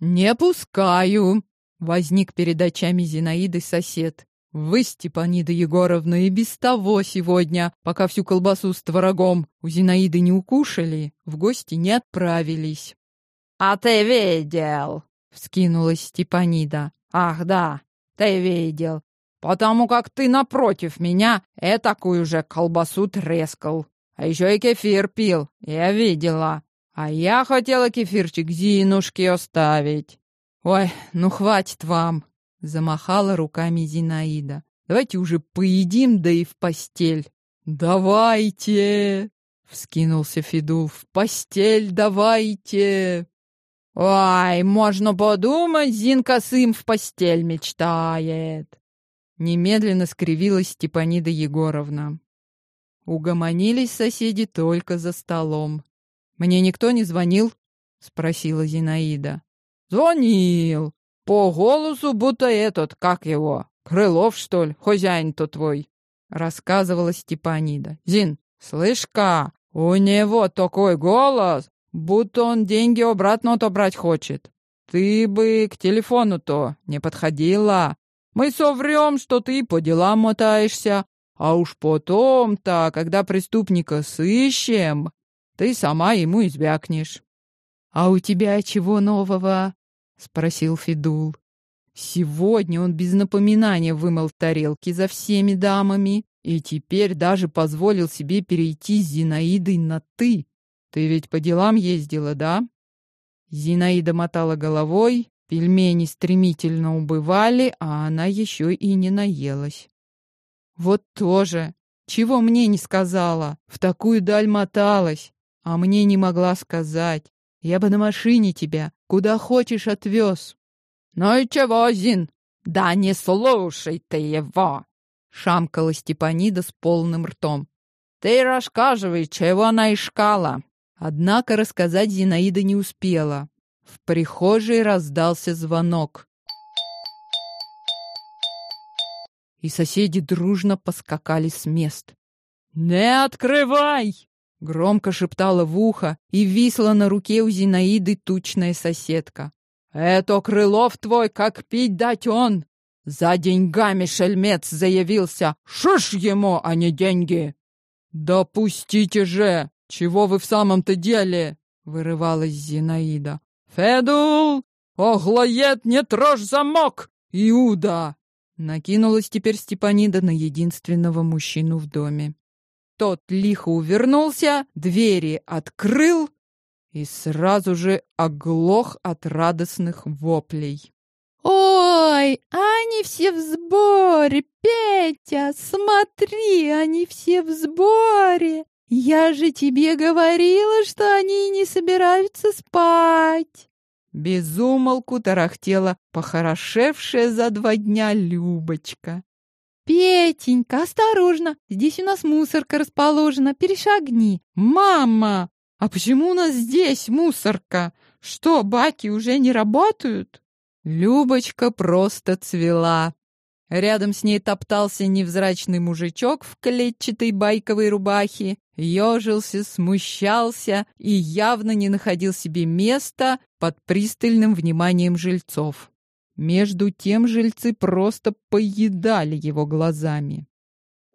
«Не пускаю!» — возник перед очами Зинаиды сосед. «Вы, Степанида Егоровна, и без того сегодня, пока всю колбасу с творогом у Зинаиды не укушали, в гости не отправились». «А ты видел?» — вскинулась Степанида. «Ах, да, ты видел. Потому как ты напротив меня этакую же колбасу трескал. А еще и кефир пил, я видела. А я хотела кефирчик Зинушке оставить». «Ой, ну хватит вам!» — замахала руками Зинаида. «Давайте уже поедим, да и в постель». «Давайте!» — вскинулся Федул. «В постель давайте!» «Ой, можно подумать, Зинка сым в постель мечтает!» Немедленно скривилась Степанида Егоровна. Угомонились соседи только за столом. «Мне никто не звонил?» — спросила Зинаида. «Звонил. По голосу будто этот, как его, Крылов, что ли, хозяин-то твой. рассказывала Степанида. «Зин, слышь-ка, у него такой голос, будто он деньги обратно отобрать хочет. Ты бы к телефону-то не подходила. Мы соврем, что ты по делам мотаешься, а уж потом-то, когда преступника сыщем, ты сама ему извякнешь. «А у тебя чего нового?» — спросил Федул. Сегодня он без напоминания вымыл тарелки за всеми дамами и теперь даже позволил себе перейти с Зинаидой на «ты». Ты ведь по делам ездила, да? Зинаида мотала головой, пельмени стремительно убывали, а она еще и не наелась. Вот тоже. Чего мне не сказала? В такую даль моталась, а мне не могла сказать. Я бы на машине тебя куда хочешь отвез. Ну и чего, Зин? Да не слушай ты его, шамкала Степанида с полным ртом. Ты рассказывай, чего она искала. Однако рассказать Зинаида не успела. В прихожей раздался звонок. И соседи дружно поскакали с мест. «Не открывай!» — громко шептала в ухо и висла на руке у Зинаиды тучная соседка. «Это Крылов твой, как пить дать он! За деньгами шельмец заявился! Шиш ему, а не деньги!» «Допустите же! Чего вы в самом-то деле?» — вырывалась Зинаида. «Федул! Оглоед, не трожь замок! Иуда!» Накинулась теперь Степанида на единственного мужчину в доме. Тот лихо увернулся, двери открыл и сразу же оглох от радостных воплей. «Ой, они все в сборе, Петя! Смотри, они все в сборе! Я же тебе говорила, что они не собираются спать!» Безумолку тарахтела похорошевшая за два дня Любочка. «Петенька, осторожно! Здесь у нас мусорка расположена, перешагни!» «Мама!» «А почему у нас здесь мусорка? Что, баки уже не работают?» Любочка просто цвела. Рядом с ней топтался невзрачный мужичок в клетчатой байковой рубахе, ежился, смущался и явно не находил себе места под пристальным вниманием жильцов. Между тем жильцы просто поедали его глазами.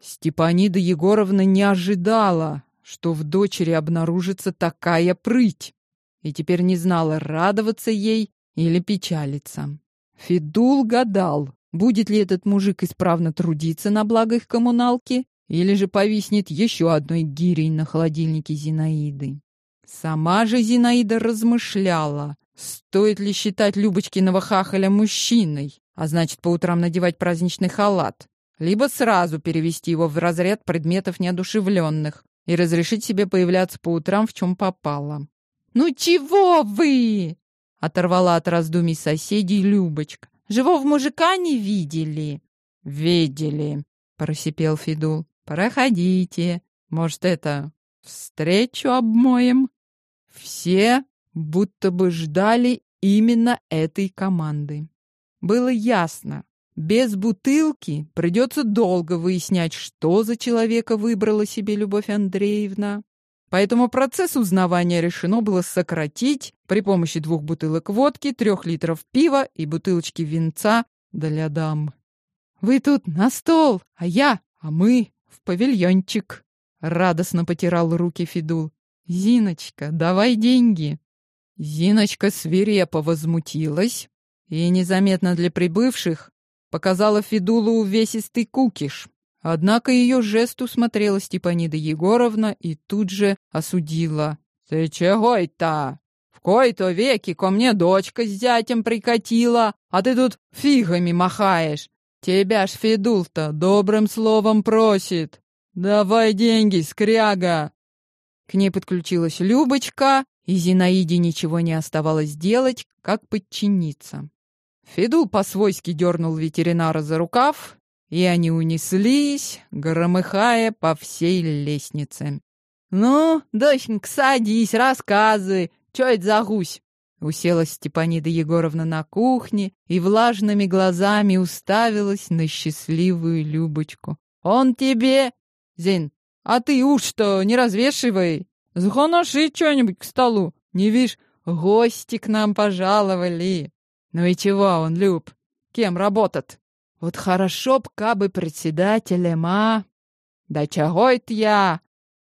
Степанида Егоровна не ожидала, что в дочери обнаружится такая прыть, и теперь не знала, радоваться ей или печалиться. Федул гадал, будет ли этот мужик исправно трудиться на благо их коммуналки, или же повиснет еще одной гирей на холодильнике Зинаиды. Сама же Зинаида размышляла, стоит ли считать Любочкиного хахаля мужчиной, а значит, по утрам надевать праздничный халат, либо сразу перевести его в разряд предметов неодушевленных, и разрешить себе появляться по утрам в чем попало. «Ну чего вы?» — оторвала от раздумий соседей Любочка. «Живого мужика не видели?» «Видели», — просипел Федул. «Проходите. Может, это встречу обмоем?» Все будто бы ждали именно этой команды. Было ясно, без бутылки придется долго выяснять, что за человека выбрала себе Любовь Андреевна. Поэтому процесс узнавания решено было сократить при помощи двух бутылок водки, трех литров пива и бутылочки винца для дам. «Вы тут на стол, а я, а мы в павильончик!» Радостно потирал руки Федул. «Зиночка, давай деньги!» Зиночка свирепо возмутилась и незаметно для прибывших показала Федулу увесистый кукиш. Однако ее жест усмотрела Степанида Егоровна и тут же осудила. «Ты чего это? В кои-то веки ко мне дочка с зятем прикатила, а ты тут фигами махаешь. Тебя ж Федул-то добрым словом просит. Давай деньги, скряга!» К ней подключилась Любочка, и Зинаиде ничего не оставалось делать, как подчиниться. Федул по-свойски дернул ветеринара за рукав, и они унеслись, громыхая по всей лестнице. «Ну, доченька, садись, рассказывай, что это за гусь?» Уселась Степанида Егоровна на кухне и влажными глазами уставилась на счастливую Любочку. Он тебе... Зин, а ты уж что, не развешивай. Сгоноши что-нибудь к столу. Не видишь, гости к нам пожаловали. Ну и чего он, Люб? Кем работает? Вот хорошо б кабы председателем, а? Да чего это я?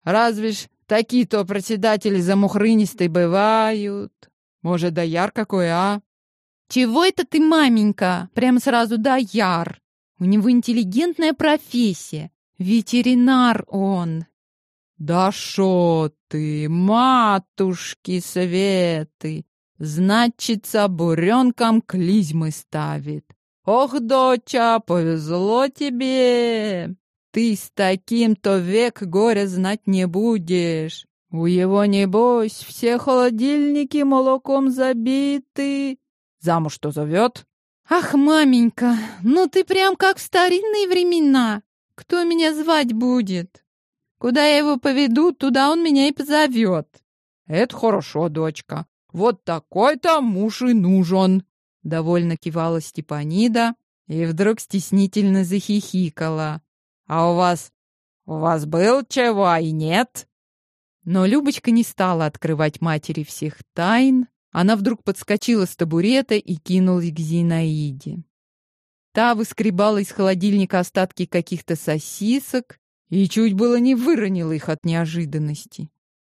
Разве ж такие-то председатели замухрынисты бывают? Может, да яр какой, а? Чего это ты, маменька? Прям сразу да яр. У него интеллигентная профессия. Ветеринар он. Да шо ты, матушки советы. Значится, буренкам клизмы ставит. Ох, доча, повезло тебе. Ты с таким-то век горя знать не будешь. У его, небось, все холодильники молоком забиты. Замуж-то зовет? Ах, маменька, ну ты прям как в старинные времена. Кто меня звать будет? Куда я его поведу, туда он меня и позовет. Это хорошо, дочка. Вот такой-то муж и нужен. Довольно кивала Степанида и вдруг стеснительно захихикала. А у вас... у вас был чего и нет? Но Любочка не стала открывать матери всех тайн. Она вдруг подскочила с табурета и кинулась к Зинаиде. Та выскребала из холодильника остатки каких-то сосисок и чуть было не выронила их от неожиданности.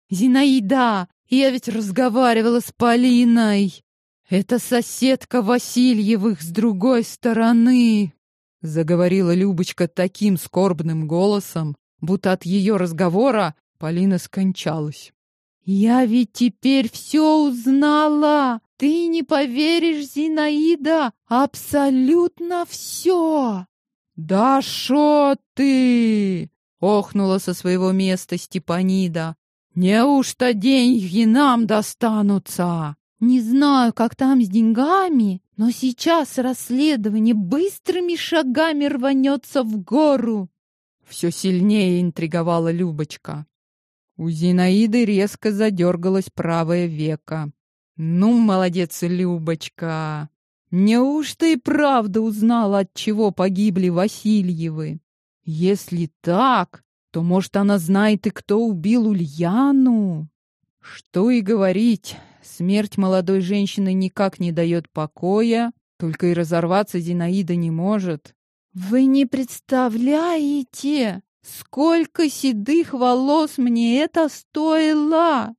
«Зинаида, я ведь разговаривала с Полиной. Это соседка Васильевых с другой стороны», — заговорила Любочка таким скорбным голосом, будто от ее разговора Полина скончалась. «Я ведь теперь все узнала! Ты не поверишь, Зинаида, абсолютно все!» «Да шо ты!» — охнула со своего места Степанида. «Неужто деньги нам достанутся?» «Не знаю, как там с деньгами, но сейчас расследование быстрыми шагами рванется в гору!» Все сильнее интриговала Любочка. У Зинаиды резко задергалось правое веко. «Ну, молодец, Любочка! Неужто и правда узнала, от чего погибли Васильевы? Если так, то, может, она знает и кто убил Ульяну?» Что и говорить, смерть молодой женщины никак не дает покоя, только и разорваться Зинаида не может. «Вы не представляете!» Сколько седых волос мне это стоило!»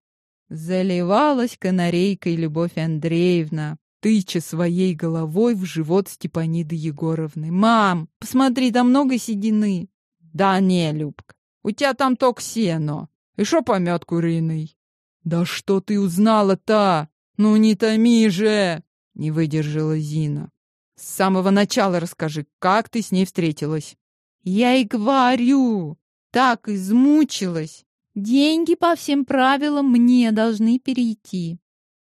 Заливалась канарейкой Любовь Андреевна, тыча своей головой в живот Степаниды Егоровны. «Мам, посмотри, там много седины!» «Да не, Любка, у тебя там только сено, и шо помет куриный?» «Да что ты узнала-то? Ну не томи же!» — не выдержала Зина. «С самого начала расскажи, как ты с ней встретилась?» Я и говорю, так измучилась. Деньги по всем правилам мне должны перейти.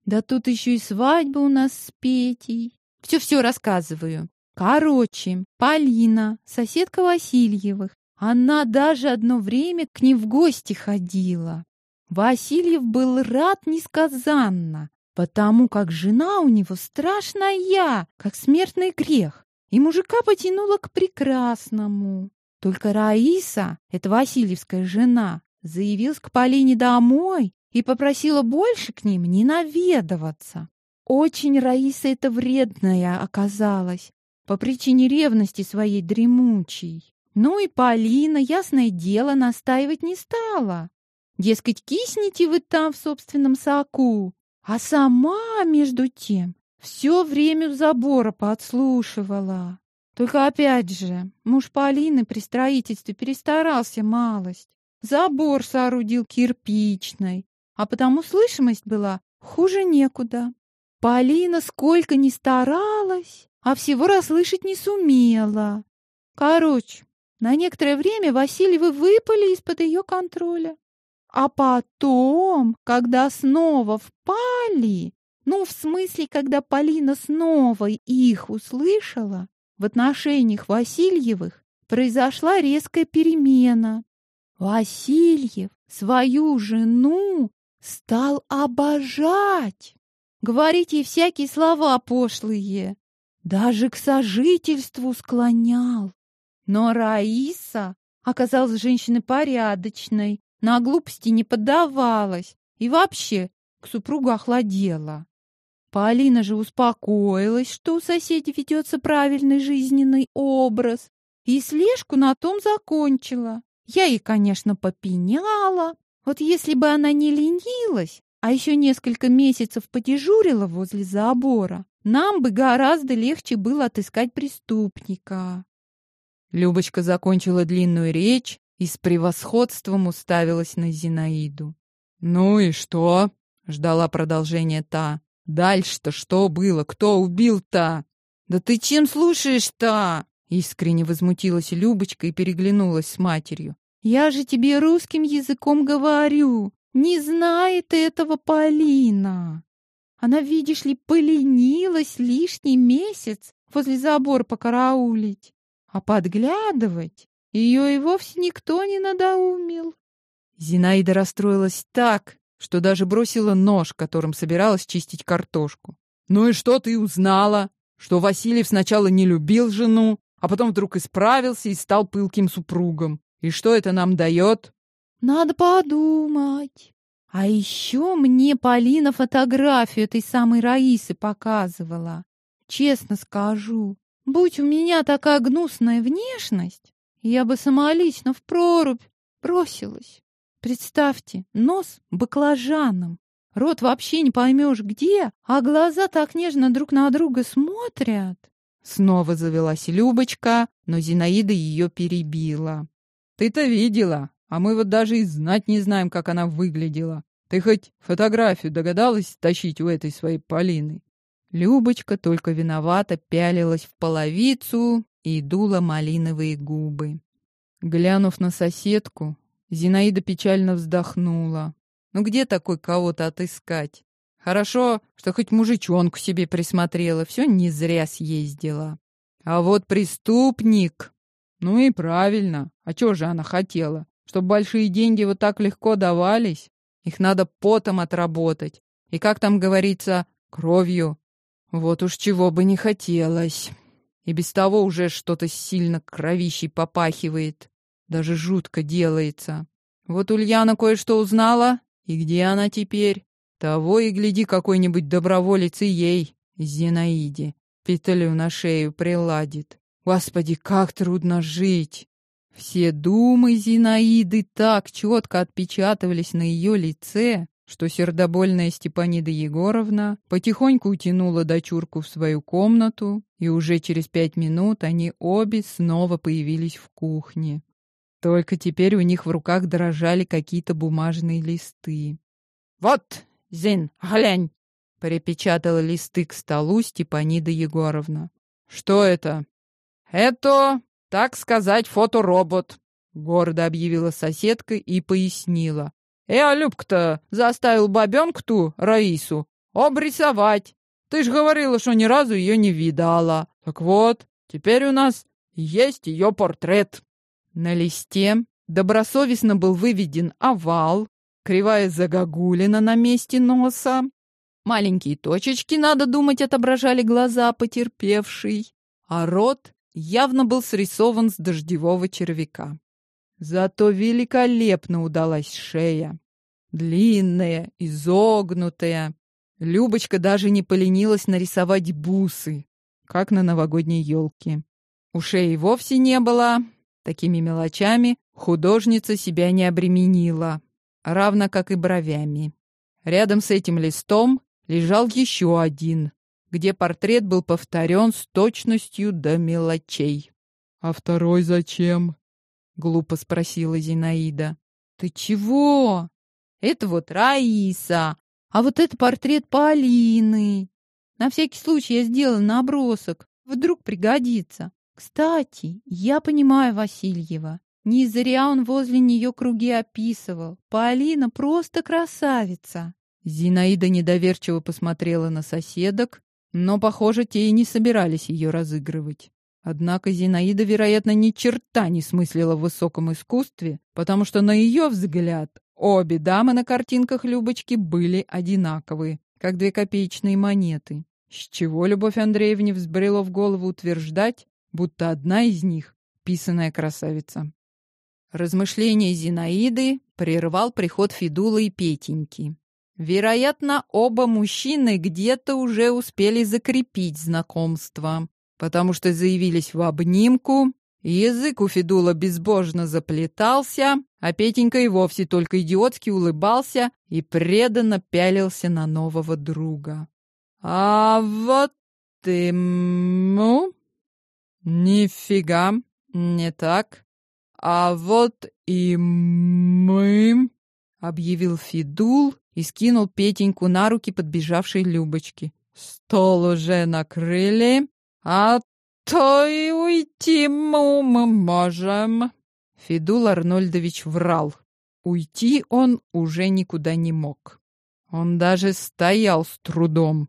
Да тут еще и свадьба у нас с Петей. Все-все рассказываю. Короче, Полина, соседка Васильевых, она даже одно время к ней в гости ходила. Васильев был рад несказанно, потому как жена у него страшная, как смертный грех и мужика потянуло к прекрасному. Только Раиса, эта Васильевская жена, заявилась к Полине домой и попросила больше к ним не наведываться. Очень Раиса эта вредная оказалась по причине ревности своей дремучей. Ну и Полина, ясное дело, настаивать не стала. Дескать, кисните вы там в собственном соку. А сама, между тем, все время у забора подслушивала. Только опять же, муж Полины при строительстве перестарался малость. Забор соорудил кирпичный, а потому слышимость была хуже некуда. Полина сколько ни старалась, а всего расслышать не сумела. Короче, на некоторое время Васильевы выпали из-под ее контроля. А потом, когда снова впали, ну, в смысле, когда Полина снова их услышала, в отношениях Васильевых произошла резкая перемена. Васильев свою жену стал обожать, говорить ей всякие слова пошлые, даже к сожительству склонял. Но Раиса оказалась женщиной порядочной, на глупости не поддавалась и вообще к супругу охладела. Полина же успокоилась, что у соседей ведется правильный жизненный образ, и слежку на том закончила. Я ей, конечно, попеняла. Вот если бы она не ленилась, а еще несколько месяцев подежурила возле забора, нам бы гораздо легче было отыскать преступника. Любочка закончила длинную речь и с превосходством уставилась на Зинаиду. «Ну и что?» — ждала продолжения та. «Дальше-то что было? Кто убил-то?» «Да ты чем слушаешь-то?» Искренне возмутилась Любочка и переглянулась с матерью. «Я же тебе русским языком говорю. Не знает этого Полина. Она, видишь ли, поленилась лишний месяц возле забора покараулить. А подглядывать ее и вовсе никто не надоумил. Зинаида расстроилась так, что даже бросила нож, которым собиралась чистить картошку. «Ну и что ты узнала? Что Васильев сначала не любил жену, а потом вдруг исправился и стал пылким супругом. И что это нам дает?» «Надо подумать. А еще мне Полина фотографию этой самой Раисы показывала. Честно скажу, будь у меня такая гнусная внешность, я бы самолично в прорубь бросилась. Представьте, нос баклажаном, рот вообще не поймешь где, а глаза так нежно друг на друга смотрят. Снова завелась Любочка, но Зинаида ее перебила. «Ты-то видела, а мы вот даже и знать не знаем, как она выглядела. Ты хоть фотографию догадалась тащить у этой своей Полины?» Любочка только виновато пялилась в половицу и дула малиновые губы. Глянув на соседку, Зинаида печально вздохнула. «Ну где такой кого-то отыскать? Хорошо, что хоть мужичонку себе присмотрела, все не зря съездила. А вот преступник... Ну и правильно. А чего же она хотела? Чтобы большие деньги вот так легко давались? Их надо потом отработать. И, как там говорится, кровью. Вот уж чего бы не хотелось. И без того уже что-то сильно кровищей попахивает. Даже жутко делается. Вот Ульяна кое-что узнала. И где она теперь? Того и гляди, какой-нибудь доброволец и ей, Зинаиде, петлю на шею приладит. Господи, как трудно жить! Все думы Зинаиды так четко отпечатывались на ее лице, что сердобольная Степанида Егоровна потихоньку утянула дочурку в свою комнату, и уже через пять минут они обе снова появились в кухне. Только теперь у них в руках дрожали какие-то бумажные листы. «Вот, Зин, глянь!» — припечатала листы к столу Степанида Егоровна. «Что это?» «Это так сказать, фоторобот», — гордо объявила соседка и пояснила. «Я, Любка-то, заставил бабенку ту, Раису, обрисовать. Ты ж говорила, что ни разу ее не видала. Так вот, теперь у нас есть ее портрет». На листе добросовестно был выведен овал, кривая загогулина на месте носа. Маленькие точечки, надо думать, отображали глаза потерпевшей, а рот явно был срисован с дождевого червяка. Зато великолепно удалась шея. Длинная, изогнутая. Любочка даже не поленилась нарисовать бусы, как на новогодней елке. Ушей вовсе не было. Такими мелочами художница себя не обременила, равно как и бровями. Рядом с этим листом лежал еще один, где портрет был повторен с точностью до мелочей. «А второй зачем?» — глупо спросила Зинаида. «Ты чего? Это вот Раиса, а вот это портрет Полины. На всякий случай я сделала набросок, вдруг пригодится. Кстати, я понимаю Васильева. Не зря он возле нее круги описывал. Полина просто красавица. Зинаида недоверчиво посмотрела на соседок, но, похоже, те и не собирались ее разыгрывать. Однако Зинаида, вероятно, ни черта не смыслила в высоком искусстве, потому что, на ее взгляд, обе дамы на картинках Любочки были одинаковые, как две копеечные монеты. С чего Любовь Андреевне взбрело в голову утверждать, будто одна из них — писаная красавица. Размышления Зинаиды прервал приход Федула и Петеньки. Вероятно, оба мужчины где-то уже успели закрепить знакомство, потому что заявились в обнимку, язык у Федула безбожно заплетался, а Петенька и вовсе только идиотски улыбался и преданно пялился на нового друга. «А вот ему...» «Нифига, не так. А вот и мы...» — объявил Федул и скинул Петеньку на руки подбежавшей Любочки. «Стол уже накрыли, а то и уйти мы можем». Федул Арнольдович врал. Уйти он уже никуда не мог. Он даже стоял с трудом.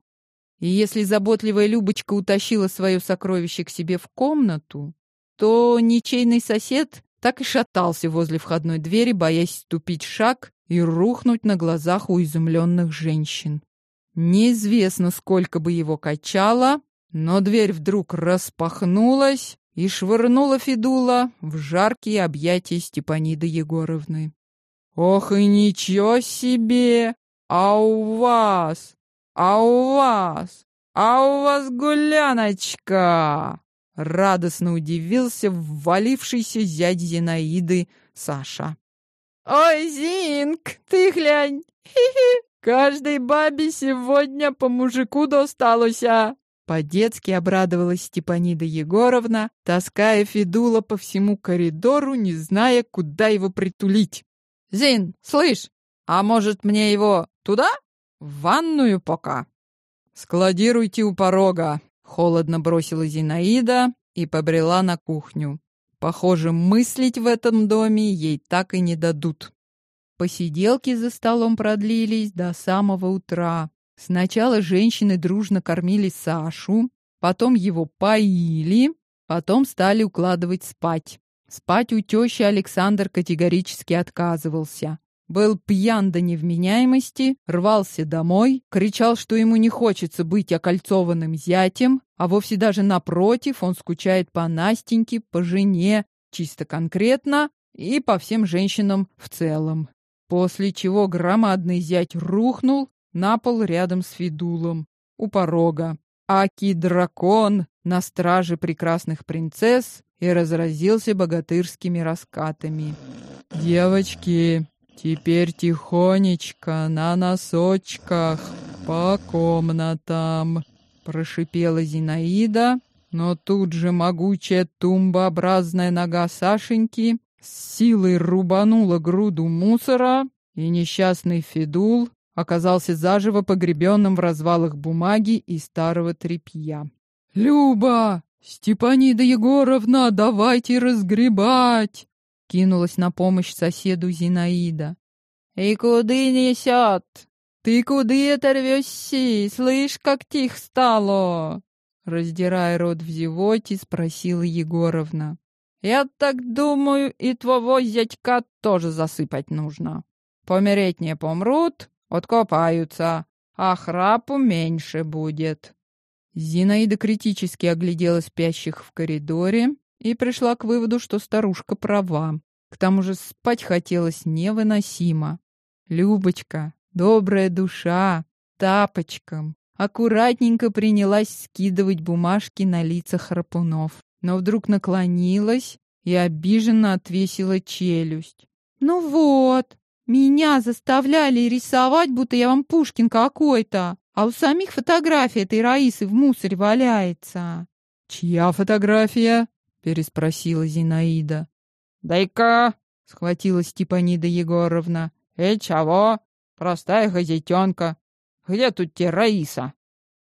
И если заботливая Любочка утащила свое сокровище к себе в комнату, то ничейный сосед так и шатался возле входной двери, боясь ступить шаг и рухнуть на глазах у изумленных женщин. Неизвестно, сколько бы его качало, но дверь вдруг распахнулась и швырнула Федула в жаркие объятия Степаниды Егоровны. «Ох и ничего себе! А у вас! А у вас! А у вас гуляночка!» Радостно удивился ввалившийся зять Зинаиды Саша. «Ой, Зинк, ты глянь! Хи-хи! Каждой бабе сегодня по мужику досталося!» По-детски обрадовалась Степанида Егоровна, таская Федула по всему коридору, не зная, куда его притулить. «Зин, слышь, а может мне его туда? В ванную пока?» «Складируйте у порога», — холодно бросила Зинаида и побрела на кухню. Похоже, мыслить в этом доме ей так и не дадут. Посиделки за столом продлились до самого утра. Сначала женщины дружно кормили Сашу, потом его поили, потом стали укладывать спать. Спать у тещи Александр категорически отказывался. Был пьян до невменяемости, рвался домой, кричал, что ему не хочется быть окольцованным зятем, а вовсе даже напротив, он скучает по Настеньке, по жене, чисто конкретно и по всем женщинам в целом. После чего громадный зять рухнул на пол рядом с Федулом, у порога. Аки-дракон на страже прекрасных принцесс и разразился богатырскими раскатами. «Девочки, теперь тихонечко на носочках по комнатам!» Прошипела Зинаида, но тут же могучая тумбообразная нога Сашеньки с силой рубанула груду мусора, и несчастный Федул оказался заживо погребенным в развалах бумаги и старого тряпья. «Люба! Степанида Егоровна, давайте разгребать!» Кинулась на помощь соседу Зинаида. «И куды несет?» «Ты куды оторвешься? Слышь, как тих стало!» Раздирая рот в зевоте, спросила Егоровна. «Я так думаю, и твоего зятька тоже засыпать нужно. Помереть не помрут, откопаются, а храпу меньше будет». Зинаида критически оглядела спящих в коридоре и пришла к выводу, что старушка права. К тому же спать хотелось невыносимо. «Любочка, Добрая душа, тапочком, аккуратненько принялась скидывать бумажки на лица храпунов, но вдруг наклонилась и обиженно отвесила челюсть. «Ну вот, меня заставляли рисовать, будто я вам Пушкин какой-то, а у самих фотография этой Раисы в мусоре валяется». «Чья фотография?» — переспросила Зинаида. «Дай-ка!» — схватила Степанида Егоровна. «И чего? Простая газетенка. Где тут те Раиса?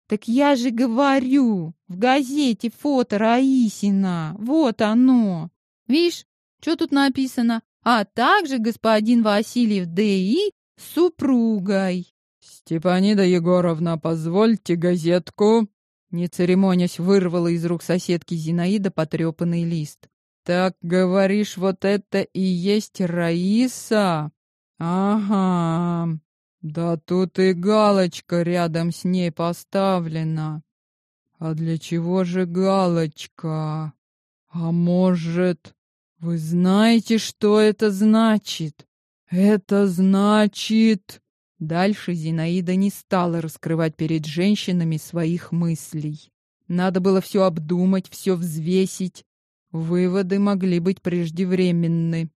Так я же говорю, в газете фото Раисина. Вот оно. Видишь, что тут написано? А также господин Васильев Д.И. с супругой. Степанида Егоровна, позвольте газетку. Не церемонясь, вырвала из рук соседки Зинаида потрепанный лист. Так говоришь, вот это и есть Раиса? Ага. Да тут и галочка рядом с ней поставлена. А для чего же галочка? А может, вы знаете, что это значит? Это значит... Дальше Зинаида не стала раскрывать перед женщинами своих мыслей. Надо было все обдумать, все взвесить. Выводы могли быть преждевременны.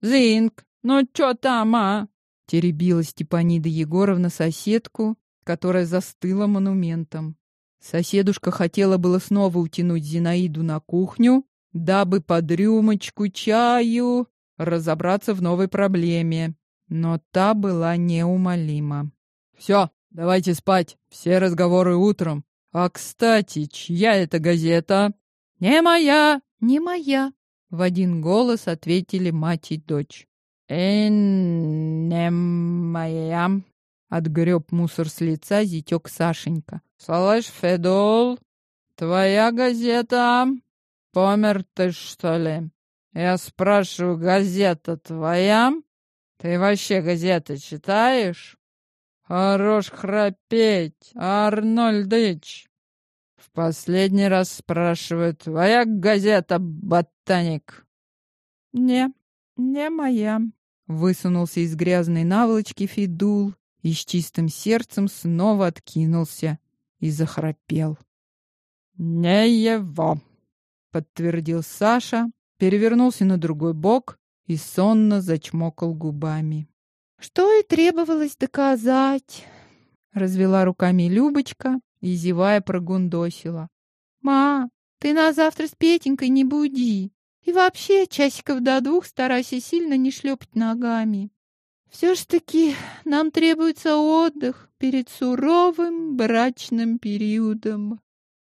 «Зинк, ну чё там, а?» — теребила Степанида Егоровна соседку, которая застыла монументом. Соседушка хотела было снова утянуть Зинаиду на кухню, дабы под рюмочку чаю разобраться в новой проблеме, но та была неумолима. «Все, давайте спать, все разговоры утром. А, кстати, чья это газета?» «Не моя, не моя», — в один голос ответили мать и дочь. «Э, не моя», Отгреб мусор с лица зятек Сашенька. «Слышь, Федул, твоя газета? Помер ты, что ли? Я спрашиваю, газета твоя? Ты вообще газеты читаешь? Хорош храпеть, Арнольдыч!» В последний раз спрашиваю, твоя газета, ботаник? «Не, не моя», — высунулся из грязной наволочки Федул и с чистым сердцем снова откинулся и захрапел. «Не его!» — подтвердил Саша, перевернулся на другой бок и сонно зачмокал губами. «Что и требовалось доказать!» — развела руками Любочка и, зевая, прогундосила. «Ма, ты на завтра с Петенькой не буди. И вообще часиков до двух старайся сильно не шлепать ногами. Все ж таки нам требуется отдых перед суровым брачным периодом.